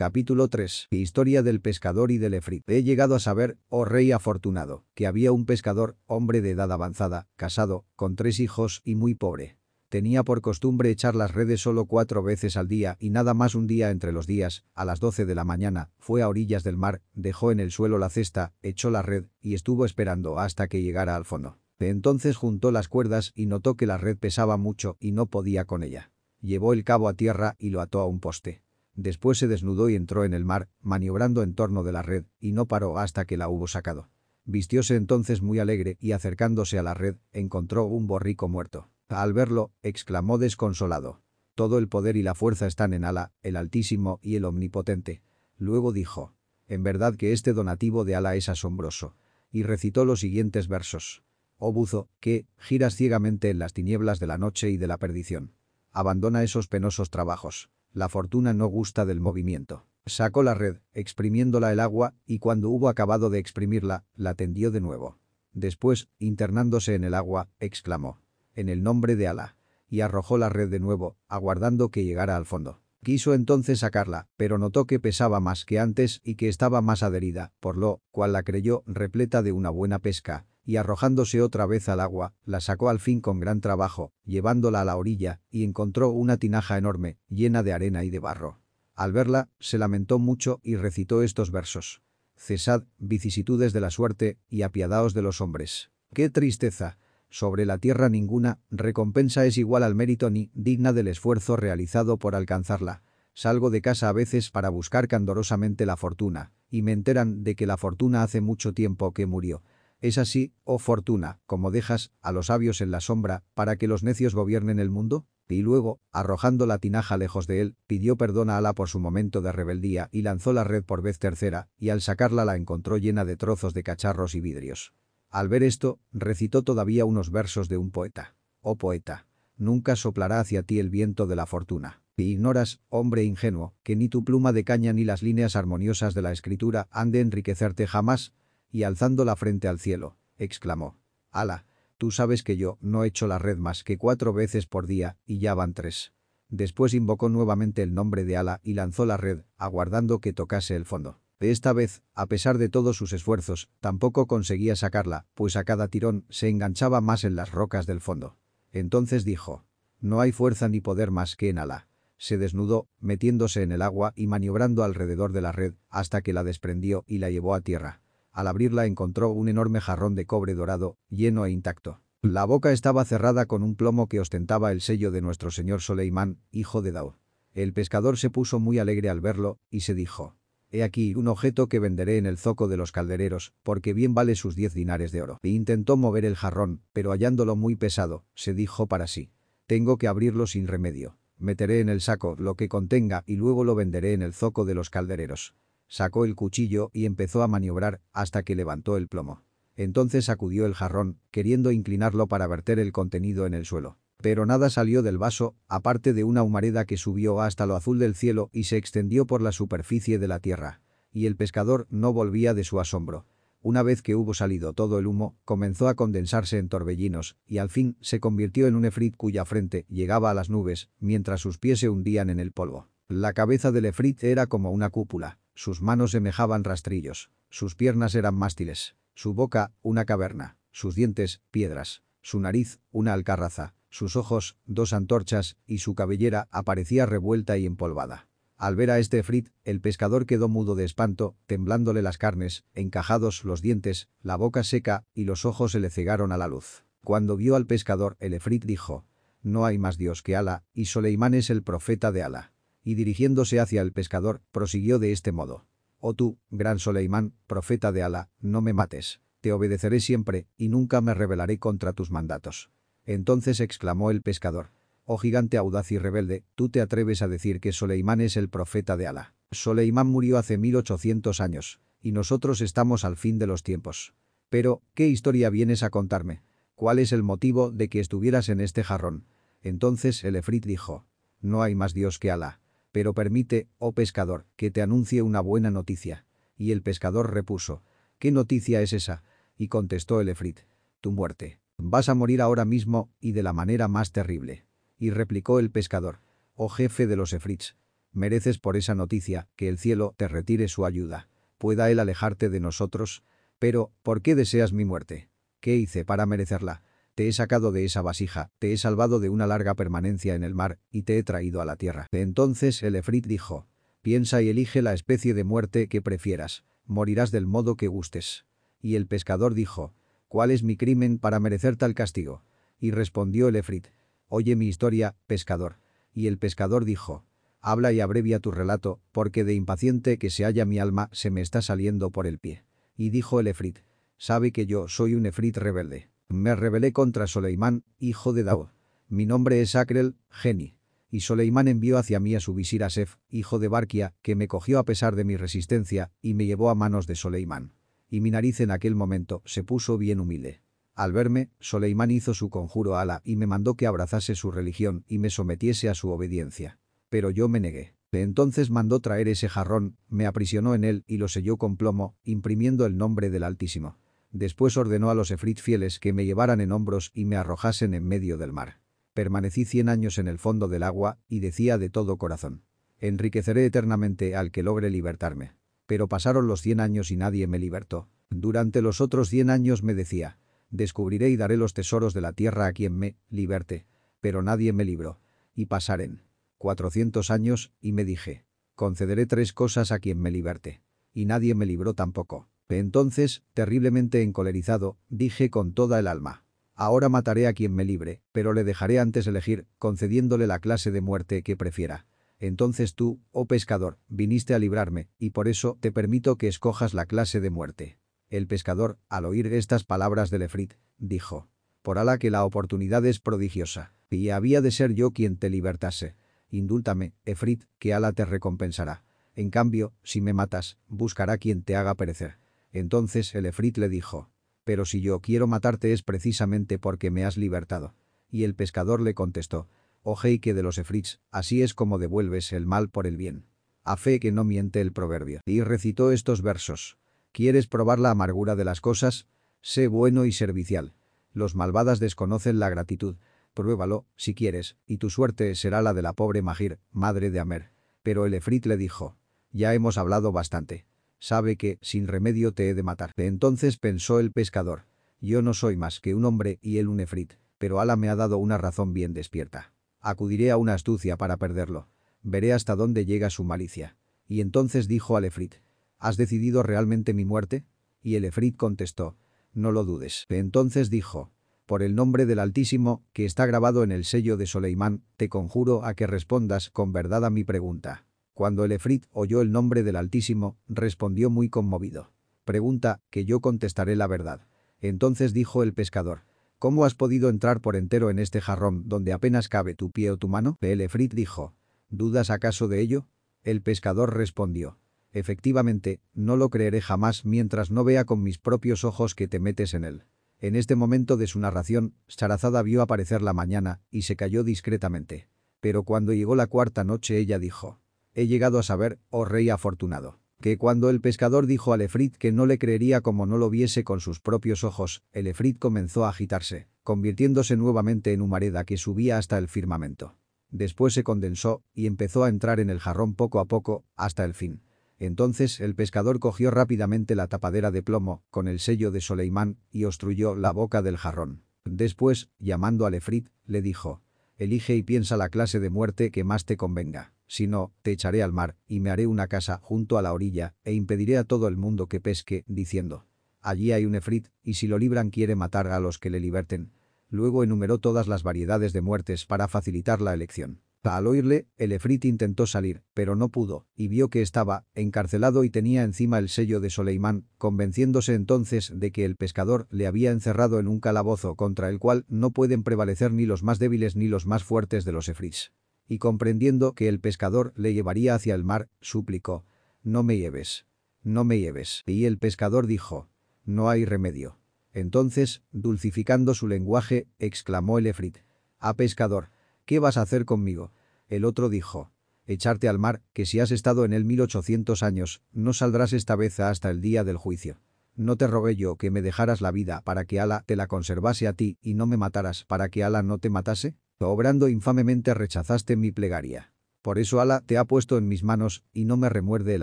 Capítulo 3. Historia del pescador y del efrit. He llegado a saber, oh rey afortunado, que había un pescador, hombre de edad avanzada, casado, con tres hijos y muy pobre. Tenía por costumbre echar las redes solo cuatro veces al día y nada más un día entre los días, a las doce de la mañana, fue a orillas del mar, dejó en el suelo la cesta, echó la red y estuvo esperando hasta que llegara al fondo. De entonces juntó las cuerdas y notó que la red pesaba mucho y no podía con ella. Llevó el cabo a tierra y lo ató a un poste. Después se desnudó y entró en el mar, maniobrando en torno de la red, y no paró hasta que la hubo sacado. Vistióse entonces muy alegre y acercándose a la red, encontró un borrico muerto. Al verlo, exclamó desconsolado. Todo el poder y la fuerza están en Ala, el Altísimo y el Omnipotente. Luego dijo, en verdad que este donativo de Ala es asombroso. Y recitó los siguientes versos. Oh buzo, que, giras ciegamente en las tinieblas de la noche y de la perdición. Abandona esos penosos trabajos. La fortuna no gusta del movimiento. Sacó la red, exprimiéndola el agua, y cuando hubo acabado de exprimirla, la tendió de nuevo. Después, internándose en el agua, exclamó, en el nombre de Alá. Y arrojó la red de nuevo, aguardando que llegara al fondo. Quiso entonces sacarla, pero notó que pesaba más que antes y que estaba más adherida, por lo cual la creyó repleta de una buena pesca, y arrojándose otra vez al agua, la sacó al fin con gran trabajo, llevándola a la orilla, y encontró una tinaja enorme, llena de arena y de barro. Al verla, se lamentó mucho y recitó estos versos. Cesad, vicisitudes de la suerte, y apiadaos de los hombres. ¡Qué tristeza! Sobre la tierra ninguna recompensa es igual al mérito ni digna del esfuerzo realizado por alcanzarla. Salgo de casa a veces para buscar candorosamente la fortuna, y me enteran de que la fortuna hace mucho tiempo que murió. Es así, oh fortuna, como dejas a los sabios en la sombra para que los necios gobiernen el mundo. Y luego, arrojando la tinaja lejos de él, pidió perdón a Ala por su momento de rebeldía y lanzó la red por vez tercera, y al sacarla la encontró llena de trozos de cacharros y vidrios. Al ver esto, recitó todavía unos versos de un poeta. Oh poeta, nunca soplará hacia ti el viento de la fortuna. Y ignoras, hombre ingenuo, que ni tu pluma de caña ni las líneas armoniosas de la escritura han de enriquecerte jamás, y alzando la frente al cielo, exclamó. «Ala, tú sabes que yo no echo la red más que cuatro veces por día y ya van tres». Después invocó nuevamente el nombre de Ala y lanzó la red, aguardando que tocase el fondo. Esta vez, a pesar de todos sus esfuerzos, tampoco conseguía sacarla, pues a cada tirón se enganchaba más en las rocas del fondo. Entonces dijo, no hay fuerza ni poder más que en Ala. Se desnudó, metiéndose en el agua y maniobrando alrededor de la red, hasta que la desprendió y la llevó a tierra. Al abrirla encontró un enorme jarrón de cobre dorado, lleno e intacto. La boca estaba cerrada con un plomo que ostentaba el sello de nuestro señor Soleimán, hijo de Daud. El pescador se puso muy alegre al verlo, y se dijo, He aquí un objeto que venderé en el zoco de los caldereros, porque bien vale sus diez dinares de oro. E intentó mover el jarrón, pero hallándolo muy pesado, se dijo para sí, Tengo que abrirlo sin remedio. Meteré en el saco lo que contenga y luego lo venderé en el zoco de los caldereros. Sacó el cuchillo y empezó a maniobrar hasta que levantó el plomo. Entonces sacudió el jarrón, queriendo inclinarlo para verter el contenido en el suelo. Pero nada salió del vaso, aparte de una humareda que subió hasta lo azul del cielo y se extendió por la superficie de la tierra. Y el pescador no volvía de su asombro. Una vez que hubo salido todo el humo, comenzó a condensarse en torbellinos, y al fin se convirtió en un efrit cuya frente llegaba a las nubes, mientras sus pies se hundían en el polvo. La cabeza del efrit era como una cúpula, sus manos semejaban rastrillos, sus piernas eran mástiles, su boca, una caverna, sus dientes, piedras, su nariz, una alcarraza, sus ojos, dos antorchas, y su cabellera aparecía revuelta y empolvada. Al ver a este efrit, el pescador quedó mudo de espanto, temblándole las carnes, encajados los dientes, la boca seca, y los ojos se le cegaron a la luz. Cuando vio al pescador, el efrit dijo, «No hay más Dios que Alá, y Soleimán es el profeta de Alá» y dirigiéndose hacia el pescador, prosiguió de este modo. «Oh tú, gran Soleimán, profeta de Alá, no me mates. Te obedeceré siempre y nunca me rebelaré contra tus mandatos». Entonces exclamó el pescador. «Oh gigante audaz y rebelde, tú te atreves a decir que Soleimán es el profeta de Alá. Soleimán murió hace 1800 años, y nosotros estamos al fin de los tiempos. Pero, ¿qué historia vienes a contarme? ¿Cuál es el motivo de que estuvieras en este jarrón?» Entonces el efrit dijo, «No hay más Dios que Alá. Pero permite, oh pescador, que te anuncie una buena noticia. Y el pescador repuso, ¿qué noticia es esa? Y contestó el efrit, tu muerte. Vas a morir ahora mismo y de la manera más terrible. Y replicó el pescador, oh jefe de los efrits, Mereces por esa noticia que el cielo te retire su ayuda. Pueda él alejarte de nosotros. Pero, ¿por qué deseas mi muerte? ¿Qué hice para merecerla? Te he sacado de esa vasija, te he salvado de una larga permanencia en el mar, y te he traído a la tierra. Entonces el Efrit dijo, piensa y elige la especie de muerte que prefieras, morirás del modo que gustes. Y el pescador dijo, ¿cuál es mi crimen para merecer tal castigo? Y respondió el Efrit, oye mi historia, pescador. Y el pescador dijo, habla y abrevia tu relato, porque de impaciente que se halla mi alma se me está saliendo por el pie. Y dijo el Efrit, sabe que yo soy un Efrit rebelde. Me rebelé contra Soleimán, hijo de Daud. Mi nombre es Akrel, Geni. Y Soleimán envió hacia mí a su visir Asef, hijo de Barquia, que me cogió a pesar de mi resistencia, y me llevó a manos de Soleimán. Y mi nariz en aquel momento se puso bien humilde. Al verme, Soleimán hizo su conjuro a Ala y me mandó que abrazase su religión y me sometiese a su obediencia. Pero yo me negué. Entonces mandó traer ese jarrón, me aprisionó en él y lo selló con plomo, imprimiendo el nombre del Altísimo. Después ordenó a los efrit fieles que me llevaran en hombros y me arrojasen en medio del mar. Permanecí cien años en el fondo del agua y decía de todo corazón. Enriqueceré eternamente al que logre libertarme. Pero pasaron los cien años y nadie me libertó. Durante los otros cien años me decía, descubriré y daré los tesoros de la tierra a quien me liberte. Pero nadie me libró. Y pasaren. Cuatrocientos años, y me dije, concederé tres cosas a quien me liberte. Y nadie me libró tampoco. Entonces, terriblemente encolerizado, dije con toda el alma. Ahora mataré a quien me libre, pero le dejaré antes elegir, concediéndole la clase de muerte que prefiera. Entonces tú, oh pescador, viniste a librarme, y por eso te permito que escojas la clase de muerte. El pescador, al oír estas palabras del Efrit, dijo, por ala que la oportunidad es prodigiosa, y había de ser yo quien te libertase. Indúltame, Efrit, que Ala te recompensará. En cambio, si me matas, buscará quien te haga perecer. Entonces el Efrit le dijo, «Pero si yo quiero matarte es precisamente porque me has libertado». Y el pescador le contestó, «Oh que de los Efrits, así es como devuelves el mal por el bien». A fe que no miente el proverbio. Y recitó estos versos. ¿Quieres probar la amargura de las cosas? Sé bueno y servicial. Los malvadas desconocen la gratitud. Pruébalo, si quieres, y tu suerte será la de la pobre Magir, madre de Amer. Pero el Efrit le dijo, ya hemos hablado bastante sabe que, sin remedio te he de matar. Entonces pensó el pescador. Yo no soy más que un hombre y él un efrit, pero Ala me ha dado una razón bien despierta. Acudiré a una astucia para perderlo. Veré hasta dónde llega su malicia. Y entonces dijo al efrit, ¿has decidido realmente mi muerte? Y el efrit contestó, no lo dudes. Entonces dijo, por el nombre del Altísimo, que está grabado en el sello de Soleimán, te conjuro a que respondas con verdad a mi pregunta. Cuando el Efrit oyó el nombre del Altísimo, respondió muy conmovido. Pregunta, que yo contestaré la verdad. Entonces dijo el pescador, ¿Cómo has podido entrar por entero en este jarrón donde apenas cabe tu pie o tu mano? El Efrit dijo, ¿dudas acaso de ello? El pescador respondió, efectivamente, no lo creeré jamás mientras no vea con mis propios ojos que te metes en él. En este momento de su narración, Sarazada vio aparecer la mañana y se cayó discretamente. Pero cuando llegó la cuarta noche ella dijo, He llegado a saber, oh rey afortunado, que cuando el pescador dijo al Efrit que no le creería como no lo viese con sus propios ojos, el Efrit comenzó a agitarse, convirtiéndose nuevamente en humareda que subía hasta el firmamento. Después se condensó y empezó a entrar en el jarrón poco a poco, hasta el fin. Entonces el pescador cogió rápidamente la tapadera de plomo, con el sello de Soleimán, y obstruyó la boca del jarrón. Después, llamando al Efrit, le dijo, «Elige y piensa la clase de muerte que más te convenga». Si no, te echaré al mar, y me haré una casa junto a la orilla, e impediré a todo el mundo que pesque, diciendo, allí hay un efrit, y si lo libran quiere matar a los que le liberten. Luego enumeró todas las variedades de muertes para facilitar la elección. Al oírle, el efrit intentó salir, pero no pudo, y vio que estaba encarcelado y tenía encima el sello de Soleimán, convenciéndose entonces de que el pescador le había encerrado en un calabozo contra el cual no pueden prevalecer ni los más débiles ni los más fuertes de los efrits y comprendiendo que el pescador le llevaría hacia el mar, suplicó, «No me lleves, no me lleves». Y el pescador dijo, «No hay remedio». Entonces, dulcificando su lenguaje, exclamó el Efrit, «Ah pescador, ¿qué vas a hacer conmigo?» El otro dijo, «Echarte al mar, que si has estado en él mil ochocientos años, no saldrás esta vez hasta el día del juicio». No te rogué yo que me dejaras la vida para que Ala te la conservase a ti y no me mataras para que Ala no te matase? Obrando infamemente rechazaste mi plegaria. Por eso Ala te ha puesto en mis manos y no me remuerde el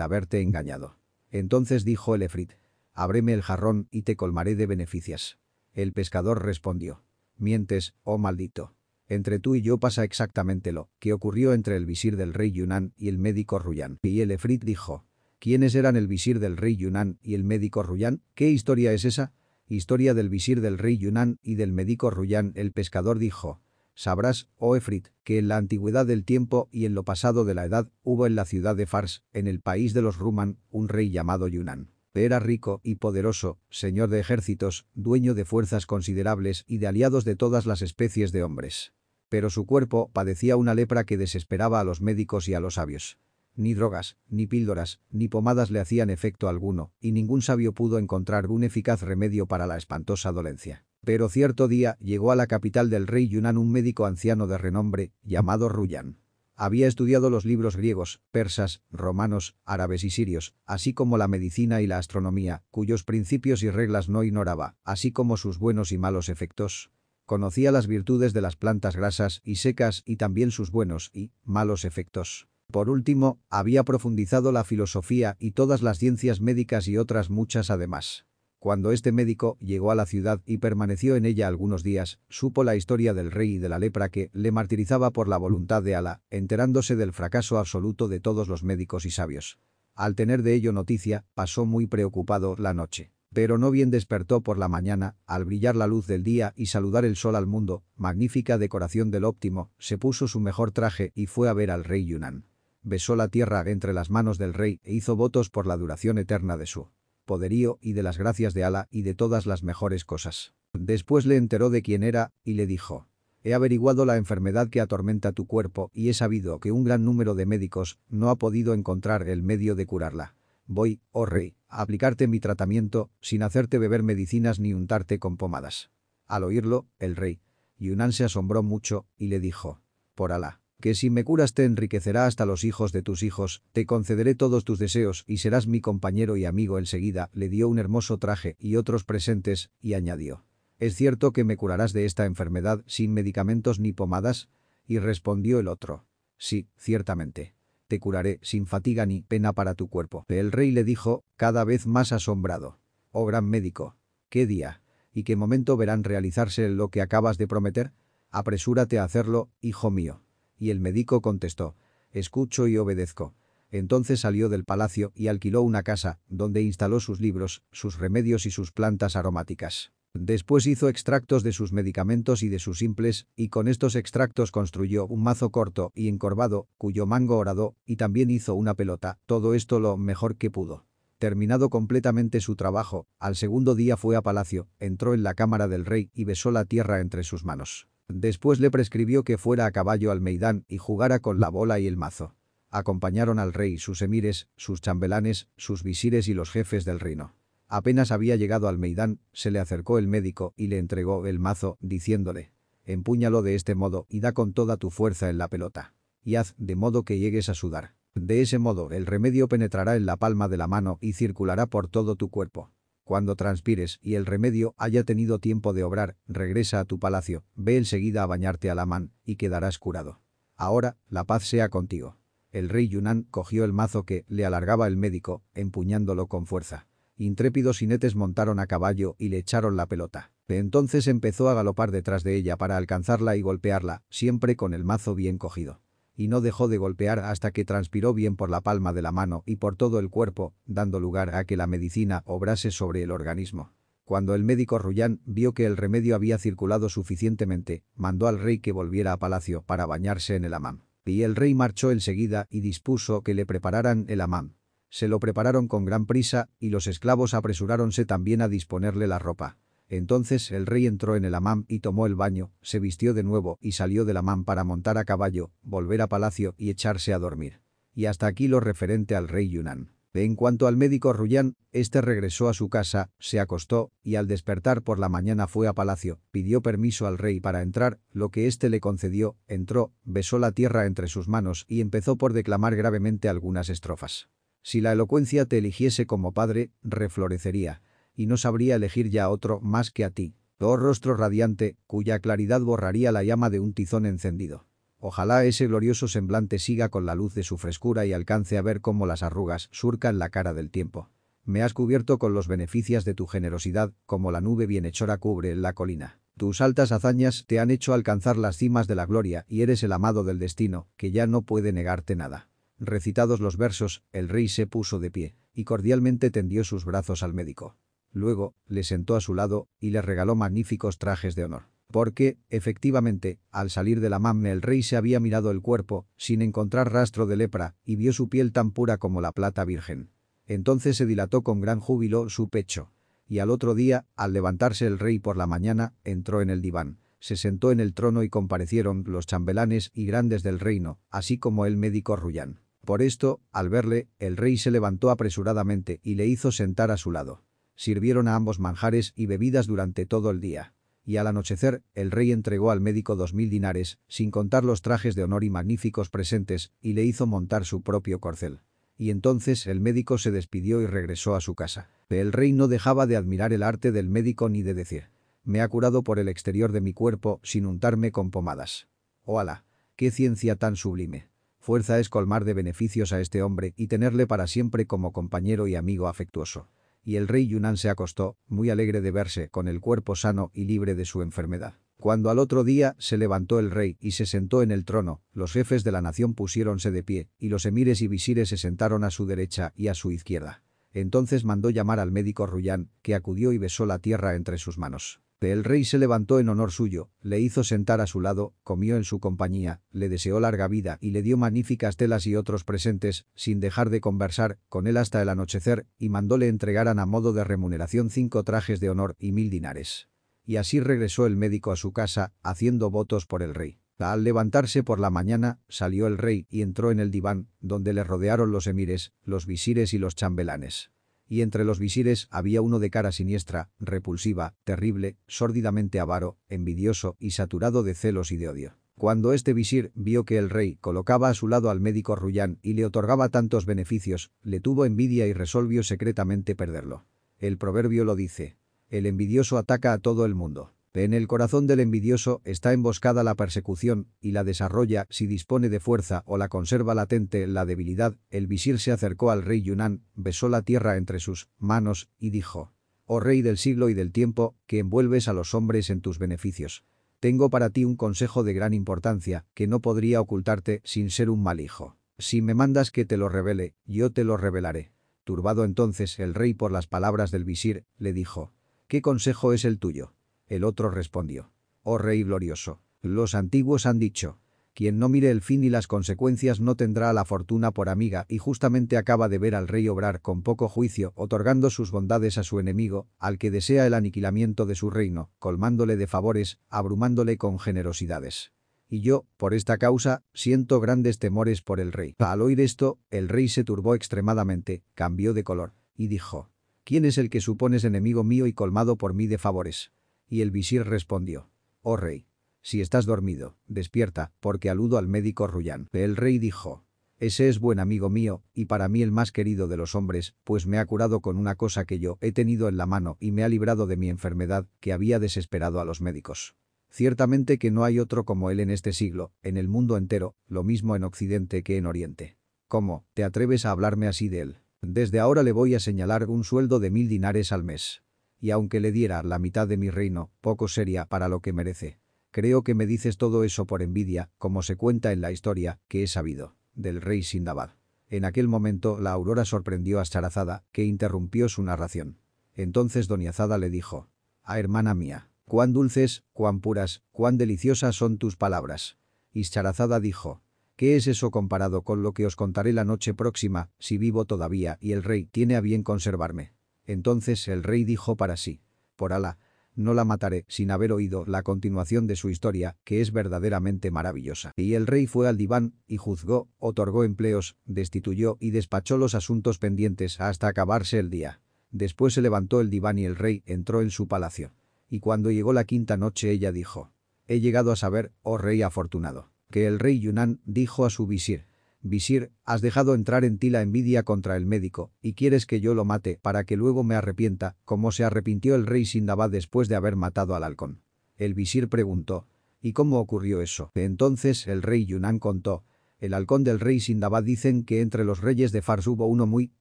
haberte engañado. Entonces dijo el Efrit, ábreme el jarrón y te colmaré de beneficias. El pescador respondió, mientes, oh maldito. Entre tú y yo pasa exactamente lo que ocurrió entre el visir del rey Yunnan y el médico Ruyan. Y el Efrit dijo, ¿quiénes eran el visir del rey Yunnan y el médico Ruyan? ¿Qué historia es esa? Historia del visir del rey Yunnan y del médico Ruyan. El pescador dijo, sabrás, oh Efrit, que en la antigüedad del tiempo y en lo pasado de la edad hubo en la ciudad de Fars, en el país de los Ruman, un rey llamado Yunnan. Era rico y poderoso, señor de ejércitos, dueño de fuerzas considerables y de aliados de todas las especies de hombres pero su cuerpo padecía una lepra que desesperaba a los médicos y a los sabios. Ni drogas, ni píldoras, ni pomadas le hacían efecto alguno, y ningún sabio pudo encontrar un eficaz remedio para la espantosa dolencia. Pero cierto día llegó a la capital del rey Yunnan un médico anciano de renombre, llamado Ruyan. Había estudiado los libros griegos, persas, romanos, árabes y sirios, así como la medicina y la astronomía, cuyos principios y reglas no ignoraba, así como sus buenos y malos efectos. Conocía las virtudes de las plantas grasas y secas y también sus buenos y malos efectos. Por último, había profundizado la filosofía y todas las ciencias médicas y otras muchas además. Cuando este médico llegó a la ciudad y permaneció en ella algunos días, supo la historia del rey y de la lepra que le martirizaba por la voluntad de Alá, enterándose del fracaso absoluto de todos los médicos y sabios. Al tener de ello noticia, pasó muy preocupado la noche. Pero no bien despertó por la mañana, al brillar la luz del día y saludar el sol al mundo, magnífica decoración del óptimo, se puso su mejor traje y fue a ver al rey Yunnan. Besó la tierra entre las manos del rey e hizo votos por la duración eterna de su poderío y de las gracias de Ala y de todas las mejores cosas. Después le enteró de quién era y le dijo, He averiguado la enfermedad que atormenta tu cuerpo y he sabido que un gran número de médicos no ha podido encontrar el medio de curarla. Voy, oh rey, a aplicarte mi tratamiento sin hacerte beber medicinas ni untarte con pomadas. Al oírlo, el rey, Yunan se asombró mucho y le dijo, por Alá, que si me curas te enriquecerá hasta los hijos de tus hijos, te concederé todos tus deseos y serás mi compañero y amigo enseguida, le dio un hermoso traje y otros presentes, y añadió, ¿es cierto que me curarás de esta enfermedad sin medicamentos ni pomadas? Y respondió el otro, sí, ciertamente te curaré sin fatiga ni pena para tu cuerpo. El rey le dijo, cada vez más asombrado. Oh gran médico, ¿qué día y qué momento verán realizarse lo que acabas de prometer? Apresúrate a hacerlo, hijo mío. Y el médico contestó, escucho y obedezco. Entonces salió del palacio y alquiló una casa, donde instaló sus libros, sus remedios y sus plantas aromáticas. Después hizo extractos de sus medicamentos y de sus simples, y con estos extractos construyó un mazo corto y encorvado, cuyo mango horadó, y también hizo una pelota, todo esto lo mejor que pudo. Terminado completamente su trabajo, al segundo día fue a palacio, entró en la cámara del rey y besó la tierra entre sus manos. Después le prescribió que fuera a caballo al Meidán y jugara con la bola y el mazo. Acompañaron al rey sus emires, sus chambelanes, sus visires y los jefes del reino. Apenas había llegado al Meidán, se le acercó el médico y le entregó el mazo, diciéndole, empúñalo de este modo y da con toda tu fuerza en la pelota. Y haz de modo que llegues a sudar. De ese modo el remedio penetrará en la palma de la mano y circulará por todo tu cuerpo. Cuando transpires y el remedio haya tenido tiempo de obrar, regresa a tu palacio, ve enseguida a bañarte a la man y quedarás curado. Ahora, la paz sea contigo. El rey Yunnan cogió el mazo que le alargaba el médico, empuñándolo con fuerza. Intrépidos jinetes montaron a caballo y le echaron la pelota. entonces empezó a galopar detrás de ella para alcanzarla y golpearla, siempre con el mazo bien cogido. Y no dejó de golpear hasta que transpiró bien por la palma de la mano y por todo el cuerpo, dando lugar a que la medicina obrase sobre el organismo. Cuando el médico Rullán vio que el remedio había circulado suficientemente, mandó al rey que volviera a palacio para bañarse en el amam. Y el rey marchó enseguida y dispuso que le prepararan el amam. Se lo prepararon con gran prisa y los esclavos apresuráronse también a disponerle la ropa. Entonces el rey entró en el amán y tomó el baño, se vistió de nuevo y salió del amán para montar a caballo, volver a palacio y echarse a dormir. Y hasta aquí lo referente al rey Yunnan. En cuanto al médico Ruyán, este regresó a su casa, se acostó y al despertar por la mañana fue a palacio, pidió permiso al rey para entrar, lo que éste le concedió, entró, besó la tierra entre sus manos y empezó por declamar gravemente algunas estrofas. Si la elocuencia te eligiese como padre, reflorecería, y no sabría elegir ya otro más que a ti. Oh rostro radiante, cuya claridad borraría la llama de un tizón encendido. Ojalá ese glorioso semblante siga con la luz de su frescura y alcance a ver cómo las arrugas surcan la cara del tiempo. Me has cubierto con los beneficios de tu generosidad, como la nube bienhechora cubre la colina. Tus altas hazañas te han hecho alcanzar las cimas de la gloria y eres el amado del destino, que ya no puede negarte nada. Recitados los versos, el rey se puso de pie, y cordialmente tendió sus brazos al médico. Luego, le sentó a su lado y le regaló magníficos trajes de honor. Porque, efectivamente, al salir de la mamme el rey se había mirado el cuerpo, sin encontrar rastro de lepra, y vio su piel tan pura como la plata virgen. Entonces se dilató con gran júbilo su pecho. Y al otro día, al levantarse el rey por la mañana, entró en el diván. Se sentó en el trono y comparecieron los chambelanes y grandes del reino, así como el médico Ruyán. Por esto, al verle, el rey se levantó apresuradamente y le hizo sentar a su lado. Sirvieron a ambos manjares y bebidas durante todo el día. Y al anochecer, el rey entregó al médico dos mil dinares, sin contar los trajes de honor y magníficos presentes, y le hizo montar su propio corcel y entonces el médico se despidió y regresó a su casa. El rey no dejaba de admirar el arte del médico ni de decir, me ha curado por el exterior de mi cuerpo sin untarme con pomadas. ¡Oala! ¡Qué ciencia tan sublime! Fuerza es colmar de beneficios a este hombre y tenerle para siempre como compañero y amigo afectuoso. Y el rey Yunnan se acostó, muy alegre de verse, con el cuerpo sano y libre de su enfermedad. Cuando al otro día se levantó el rey y se sentó en el trono, los jefes de la nación pusiéronse de pie, y los emires y visires se sentaron a su derecha y a su izquierda. Entonces mandó llamar al médico Ruyán, que acudió y besó la tierra entre sus manos. El rey se levantó en honor suyo, le hizo sentar a su lado, comió en su compañía, le deseó larga vida y le dio magníficas telas y otros presentes, sin dejar de conversar con él hasta el anochecer, y mandóle entregaran a modo de remuneración cinco trajes de honor y mil dinares y así regresó el médico a su casa, haciendo votos por el rey. Al levantarse por la mañana, salió el rey y entró en el diván, donde le rodearon los emires, los visires y los chambelanes. Y entre los visires había uno de cara siniestra, repulsiva, terrible, sórdidamente avaro, envidioso y saturado de celos y de odio. Cuando este visir vio que el rey colocaba a su lado al médico Ruyán y le otorgaba tantos beneficios, le tuvo envidia y resolvió secretamente perderlo. El proverbio lo dice, el envidioso ataca a todo el mundo. En el corazón del envidioso está emboscada la persecución y la desarrolla si dispone de fuerza o la conserva latente la debilidad. El visir se acercó al rey Yunnan, besó la tierra entre sus manos y dijo, «Oh rey del siglo y del tiempo, que envuelves a los hombres en tus beneficios. Tengo para ti un consejo de gran importancia que no podría ocultarte sin ser un mal hijo. Si me mandas que te lo revele, yo te lo revelaré». Turbado entonces el rey por las palabras del visir, le dijo, ¿Qué consejo es el tuyo? El otro respondió. Oh rey glorioso. Los antiguos han dicho. Quien no mire el fin y las consecuencias no tendrá la fortuna por amiga y justamente acaba de ver al rey obrar con poco juicio, otorgando sus bondades a su enemigo, al que desea el aniquilamiento de su reino, colmándole de favores, abrumándole con generosidades. Y yo, por esta causa, siento grandes temores por el rey. Al oír esto, el rey se turbó extremadamente, cambió de color, y dijo, ¿Quién es el que supones enemigo mío y colmado por mí de favores? Y el visir respondió. Oh rey. Si estás dormido, despierta, porque aludo al médico Ruyán. El rey dijo. Ese es buen amigo mío, y para mí el más querido de los hombres, pues me ha curado con una cosa que yo he tenido en la mano y me ha librado de mi enfermedad, que había desesperado a los médicos. Ciertamente que no hay otro como él en este siglo, en el mundo entero, lo mismo en Occidente que en Oriente. ¿Cómo, te atreves a hablarme así de él? Desde ahora le voy a señalar un sueldo de mil dinares al mes. Y aunque le diera la mitad de mi reino, poco sería para lo que merece. Creo que me dices todo eso por envidia, como se cuenta en la historia, que he sabido, del rey Sindabad. En aquel momento la aurora sorprendió a Charazada, que interrumpió su narración. Entonces doña Zada le dijo, «Ah, hermana mía, cuán dulces, cuán puras, cuán deliciosas son tus palabras». Y Charazada dijo, ¿Qué es eso comparado con lo que os contaré la noche próxima, si vivo todavía y el rey tiene a bien conservarme? Entonces el rey dijo para sí, por Alá, no la mataré sin haber oído la continuación de su historia, que es verdaderamente maravillosa. Y el rey fue al diván y juzgó, otorgó empleos, destituyó y despachó los asuntos pendientes hasta acabarse el día. Después se levantó el diván y el rey entró en su palacio. Y cuando llegó la quinta noche ella dijo, «He llegado a saber, oh rey afortunado» que el rey Yunnan dijo a su visir, «Visir, has dejado entrar en ti la envidia contra el médico, y quieres que yo lo mate para que luego me arrepienta, como se arrepintió el rey Sindabad después de haber matado al halcón». El visir preguntó, ¿Y cómo ocurrió eso? Entonces el rey Yunnan contó. El halcón del rey Sindabad dicen que entre los reyes de Fars hubo uno muy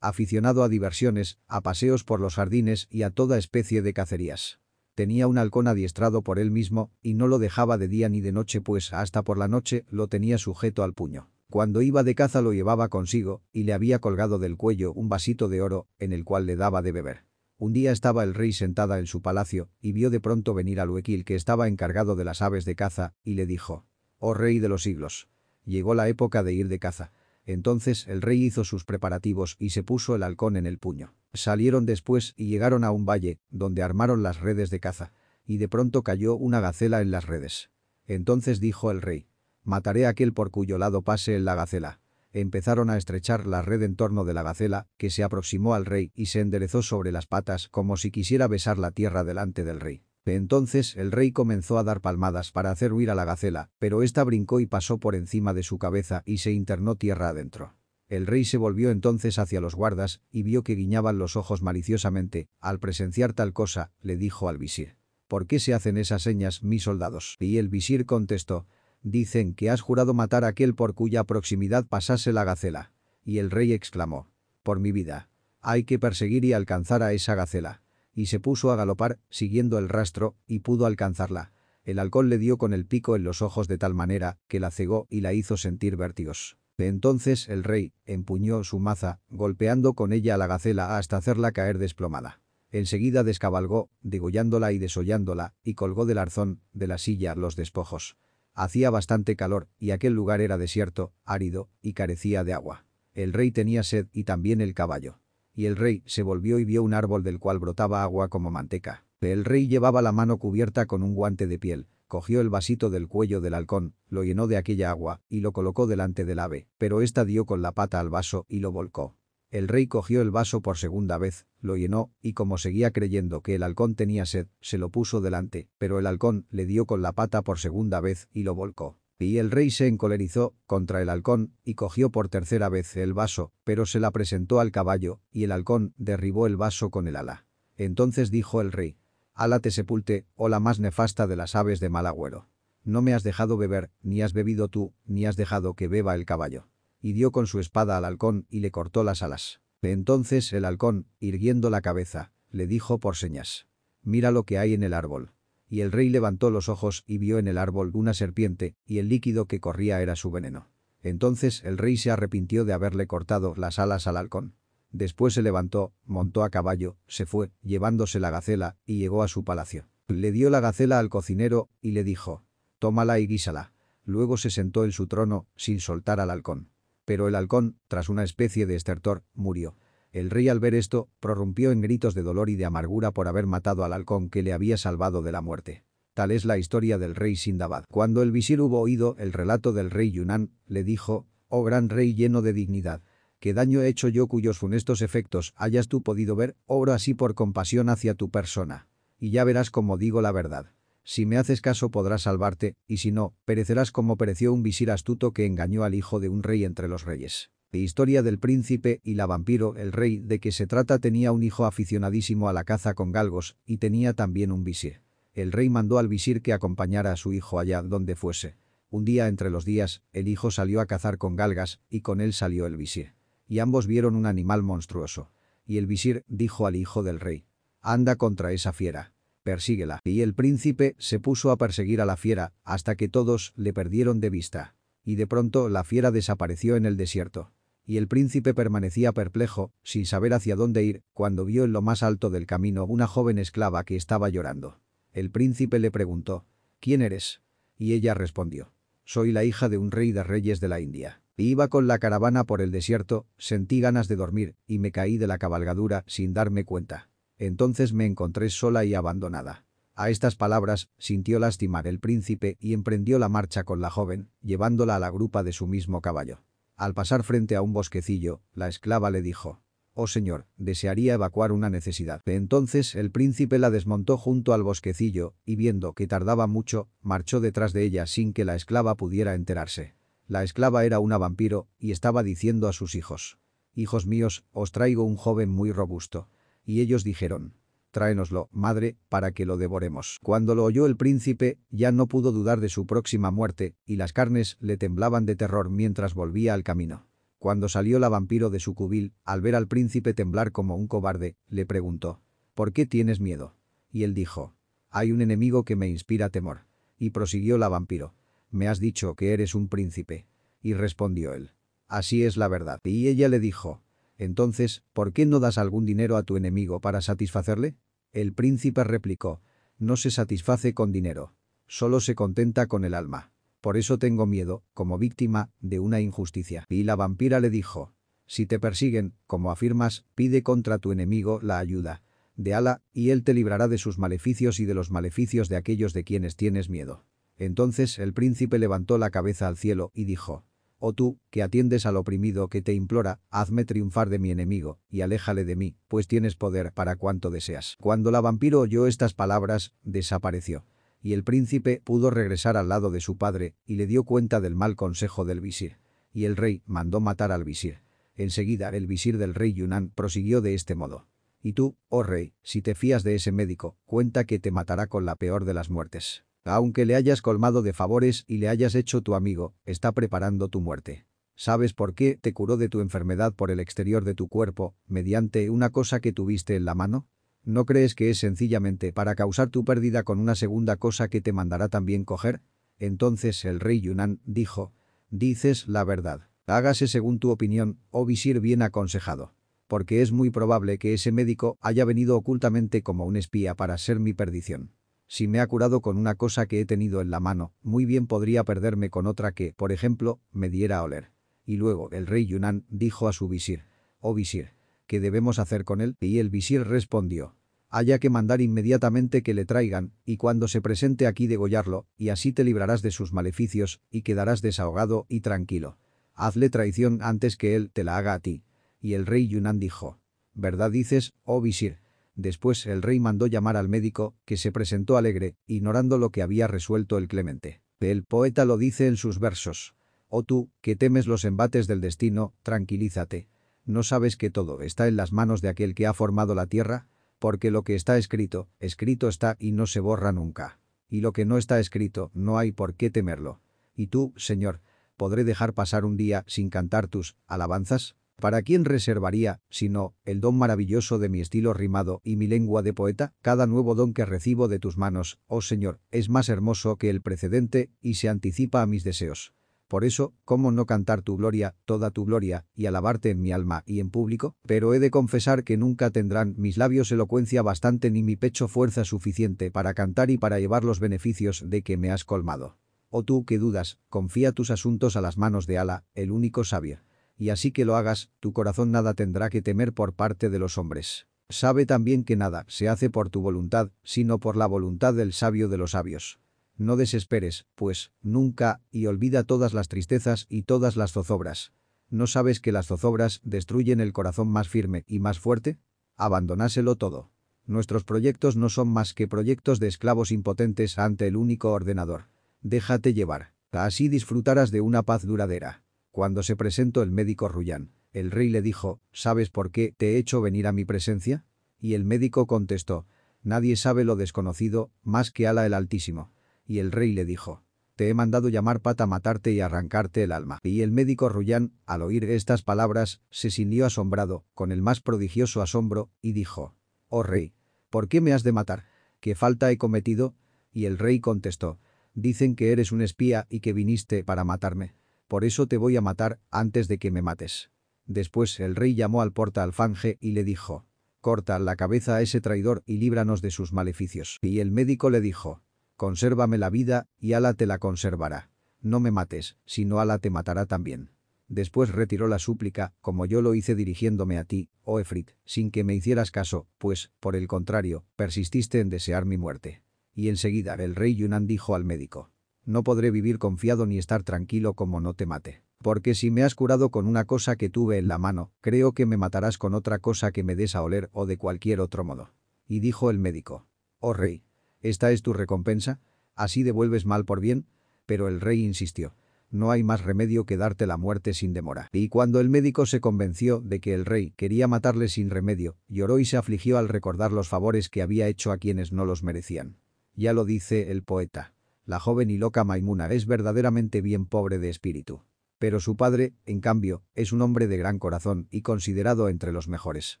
aficionado a diversiones, a paseos por los jardines y a toda especie de cacerías. Tenía un halcón adiestrado por él mismo y no lo dejaba de día ni de noche pues hasta por la noche lo tenía sujeto al puño. Cuando iba de caza lo llevaba consigo y le había colgado del cuello un vasito de oro en el cual le daba de beber. Un día estaba el rey sentada en su palacio y vio de pronto venir al huequil que estaba encargado de las aves de caza y le dijo, «Oh rey de los siglos, Llegó la época de ir de caza. Entonces el rey hizo sus preparativos y se puso el halcón en el puño. Salieron después y llegaron a un valle, donde armaron las redes de caza. Y de pronto cayó una gacela en las redes. Entonces dijo el rey, mataré a aquel por cuyo lado pase la gacela. Empezaron a estrechar la red en torno de la gacela, que se aproximó al rey y se enderezó sobre las patas como si quisiera besar la tierra delante del rey. Entonces el rey comenzó a dar palmadas para hacer huir a la gacela, pero ésta brincó y pasó por encima de su cabeza y se internó tierra adentro. El rey se volvió entonces hacia los guardas y vio que guiñaban los ojos maliciosamente. Al presenciar tal cosa, le dijo al visir. ¿Por qué se hacen esas señas, mis soldados? Y el visir contestó. Dicen que has jurado matar a aquel por cuya proximidad pasase la gacela. Y el rey exclamó. Por mi vida. Hay que perseguir y alcanzar a esa gacela y se puso a galopar, siguiendo el rastro, y pudo alcanzarla. El halcón le dio con el pico en los ojos de tal manera que la cegó y la hizo sentir vértigos. Entonces el rey empuñó su maza, golpeando con ella a la gacela hasta hacerla caer desplomada. Enseguida descabalgó, degollándola y desollándola, y colgó del arzón, de la silla, los despojos. Hacía bastante calor, y aquel lugar era desierto, árido, y carecía de agua. El rey tenía sed y también el caballo. Y el rey se volvió y vio un árbol del cual brotaba agua como manteca. El rey llevaba la mano cubierta con un guante de piel, cogió el vasito del cuello del halcón, lo llenó de aquella agua y lo colocó delante del ave, pero ésta dio con la pata al vaso y lo volcó. El rey cogió el vaso por segunda vez, lo llenó, y como seguía creyendo que el halcón tenía sed, se lo puso delante, pero el halcón le dio con la pata por segunda vez y lo volcó. Y el rey se encolerizó contra el halcón y cogió por tercera vez el vaso, pero se la presentó al caballo, y el halcón derribó el vaso con el ala. Entonces dijo el rey, «Ala te sepulte, oh la más nefasta de las aves de mal agüero. No me has dejado beber, ni has bebido tú, ni has dejado que beba el caballo». Y dio con su espada al halcón y le cortó las alas. Entonces el halcón, irguiendo la cabeza, le dijo por señas, «Mira lo que hay en el árbol». Y el rey levantó los ojos y vio en el árbol una serpiente, y el líquido que corría era su veneno. Entonces el rey se arrepintió de haberle cortado las alas al halcón. Después se levantó, montó a caballo, se fue, llevándose la gacela, y llegó a su palacio. Le dio la gacela al cocinero, y le dijo, «Tómala y guísala». Luego se sentó en su trono, sin soltar al halcón. Pero el halcón, tras una especie de estertor, murió. El rey al ver esto, prorrumpió en gritos de dolor y de amargura por haber matado al halcón que le había salvado de la muerte. Tal es la historia del rey Sindabad. Cuando el visir hubo oído el relato del rey Yunnan, le dijo, «Oh gran rey lleno de dignidad, ¿qué daño he hecho yo cuyos funestos efectos hayas tú podido ver? Obro así por compasión hacia tu persona. Y ya verás como digo la verdad. Si me haces caso podrás salvarte, y si no, perecerás como pereció un visir astuto que engañó al hijo de un rey entre los reyes». Historia del príncipe y la vampiro El rey de que se trata tenía un hijo aficionadísimo a la caza con galgos y tenía también un visir. El rey mandó al visir que acompañara a su hijo allá donde fuese. Un día entre los días, el hijo salió a cazar con galgas y con él salió el visir. Y ambos vieron un animal monstruoso. Y el visir dijo al hijo del rey, «Anda contra esa fiera, persíguela». Y el príncipe se puso a perseguir a la fiera hasta que todos le perdieron de vista. Y de pronto la fiera desapareció en el desierto y el príncipe permanecía perplejo, sin saber hacia dónde ir, cuando vio en lo más alto del camino una joven esclava que estaba llorando. El príncipe le preguntó, ¿quién eres? Y ella respondió, soy la hija de un rey de reyes de la India. iba con la caravana por el desierto, sentí ganas de dormir y me caí de la cabalgadura sin darme cuenta. Entonces me encontré sola y abandonada. A estas palabras, sintió lastimar el príncipe y emprendió la marcha con la joven, llevándola a la grupa de su mismo caballo. Al pasar frente a un bosquecillo, la esclava le dijo, «Oh señor, desearía evacuar una necesidad». Entonces el príncipe la desmontó junto al bosquecillo, y viendo que tardaba mucho, marchó detrás de ella sin que la esclava pudiera enterarse. La esclava era una vampiro, y estaba diciendo a sus hijos, «Hijos míos, os traigo un joven muy robusto». Y ellos dijeron, tráenoslo, madre, para que lo devoremos. Cuando lo oyó el príncipe, ya no pudo dudar de su próxima muerte, y las carnes le temblaban de terror mientras volvía al camino. Cuando salió la vampiro de su cubil, al ver al príncipe temblar como un cobarde, le preguntó, ¿por qué tienes miedo? Y él dijo, hay un enemigo que me inspira temor. Y prosiguió la vampiro, me has dicho que eres un príncipe. Y respondió él, así es la verdad. Y ella le dijo, entonces, ¿por qué no das algún dinero a tu enemigo para satisfacerle? El príncipe replicó, no se satisface con dinero, solo se contenta con el alma. Por eso tengo miedo, como víctima, de una injusticia. Y la vampira le dijo, si te persiguen, como afirmas, pide contra tu enemigo la ayuda de Ala, y él te librará de sus maleficios y de los maleficios de aquellos de quienes tienes miedo. Entonces el príncipe levantó la cabeza al cielo y dijo, Oh tú, que atiendes al oprimido que te implora, hazme triunfar de mi enemigo, y aléjale de mí, pues tienes poder para cuanto deseas. Cuando la vampiro oyó estas palabras, desapareció y el príncipe pudo regresar al lado de su padre y le dio cuenta del mal consejo del visir. Y el rey mandó matar al visir. Enseguida el visir del rey Yunnan prosiguió de este modo. Y tú, oh rey, si te fías de ese médico, cuenta que te matará con la peor de las muertes. Aunque le hayas colmado de favores y le hayas hecho tu amigo, está preparando tu muerte. ¿Sabes por qué te curó de tu enfermedad por el exterior de tu cuerpo, mediante una cosa que tuviste en la mano? ¿No crees que es sencillamente para causar tu pérdida con una segunda cosa que te mandará también coger? Entonces el rey Yunnan dijo, dices la verdad. Hágase según tu opinión, oh visir bien aconsejado. Porque es muy probable que ese médico haya venido ocultamente como un espía para ser mi perdición. Si me ha curado con una cosa que he tenido en la mano, muy bien podría perderme con otra que, por ejemplo, me diera a oler. Y luego el rey Yunnan dijo a su visir, oh visir, ¿Qué debemos hacer con él? Y el visir respondió. Haya que mandar inmediatamente que le traigan, y cuando se presente aquí degollarlo, y así te librarás de sus maleficios, y quedarás desahogado y tranquilo. Hazle traición antes que él te la haga a ti. Y el rey Yunnan dijo. ¿Verdad dices, oh visir? Después el rey mandó llamar al médico, que se presentó alegre, ignorando lo que había resuelto el clemente. El poeta lo dice en sus versos. Oh tú, que temes los embates del destino, tranquilízate. ¿No sabes que todo está en las manos de aquel que ha formado la tierra? Porque lo que está escrito, escrito está y no se borra nunca. Y lo que no está escrito, no hay por qué temerlo. Y tú, Señor, ¿podré dejar pasar un día sin cantar tus alabanzas? ¿Para quién reservaría, sino, el don maravilloso de mi estilo rimado y mi lengua de poeta? Cada nuevo don que recibo de tus manos, oh Señor, es más hermoso que el precedente y se anticipa a mis deseos. Por eso, ¿cómo no cantar tu gloria, toda tu gloria, y alabarte en mi alma y en público? Pero he de confesar que nunca tendrán mis labios elocuencia bastante ni mi pecho fuerza suficiente para cantar y para llevar los beneficios de que me has colmado. Oh tú que dudas, confía tus asuntos a las manos de Ala, el único sabio. Y así que lo hagas, tu corazón nada tendrá que temer por parte de los hombres. Sabe también que nada se hace por tu voluntad, sino por la voluntad del sabio de los sabios. No desesperes, pues, nunca, y olvida todas las tristezas y todas las zozobras. ¿No sabes que las zozobras destruyen el corazón más firme y más fuerte? Abandonáselo todo. Nuestros proyectos no son más que proyectos de esclavos impotentes ante el único ordenador. Déjate llevar. Así disfrutarás de una paz duradera. Cuando se presentó el médico Ruyán, el rey le dijo, ¿sabes por qué te he hecho venir a mi presencia? Y el médico contestó, nadie sabe lo desconocido, más que Ala el Altísimo. Y el rey le dijo, te he mandado llamar para matarte y arrancarte el alma. Y el médico Ruyán, al oír estas palabras, se sintió asombrado, con el más prodigioso asombro, y dijo, Oh rey, ¿por qué me has de matar? ¿Qué falta he cometido? Y el rey contestó, dicen que eres un espía y que viniste para matarme. Por eso te voy a matar antes de que me mates. Después el rey llamó al porta alfanje y le dijo, corta la cabeza a ese traidor y líbranos de sus maleficios. Y el médico le dijo, Consérvame la vida y Ala te la conservará. No me mates, sino Ala te matará también. Después retiró la súplica, como yo lo hice dirigiéndome a ti, oh Efrit, sin que me hicieras caso, pues, por el contrario, persististe en desear mi muerte. Y enseguida el rey Yunnan dijo al médico, no podré vivir confiado ni estar tranquilo como no te mate. Porque si me has curado con una cosa que tuve en la mano, creo que me matarás con otra cosa que me des a oler o de cualquier otro modo. Y dijo el médico, oh rey, ¿Esta es tu recompensa? ¿Así devuelves mal por bien? Pero el rey insistió. no hay más remedio que darte la muerte sin demora. Y cuando el médico se convenció de que el rey quería matarle sin remedio, lloró y se afligió al recordar los favores que había hecho a quienes no los merecían. Ya lo dice el poeta. La joven y loca Maimuna es verdaderamente bien pobre de espíritu. Pero su padre, en cambio, es un hombre de gran corazón y considerado entre los mejores.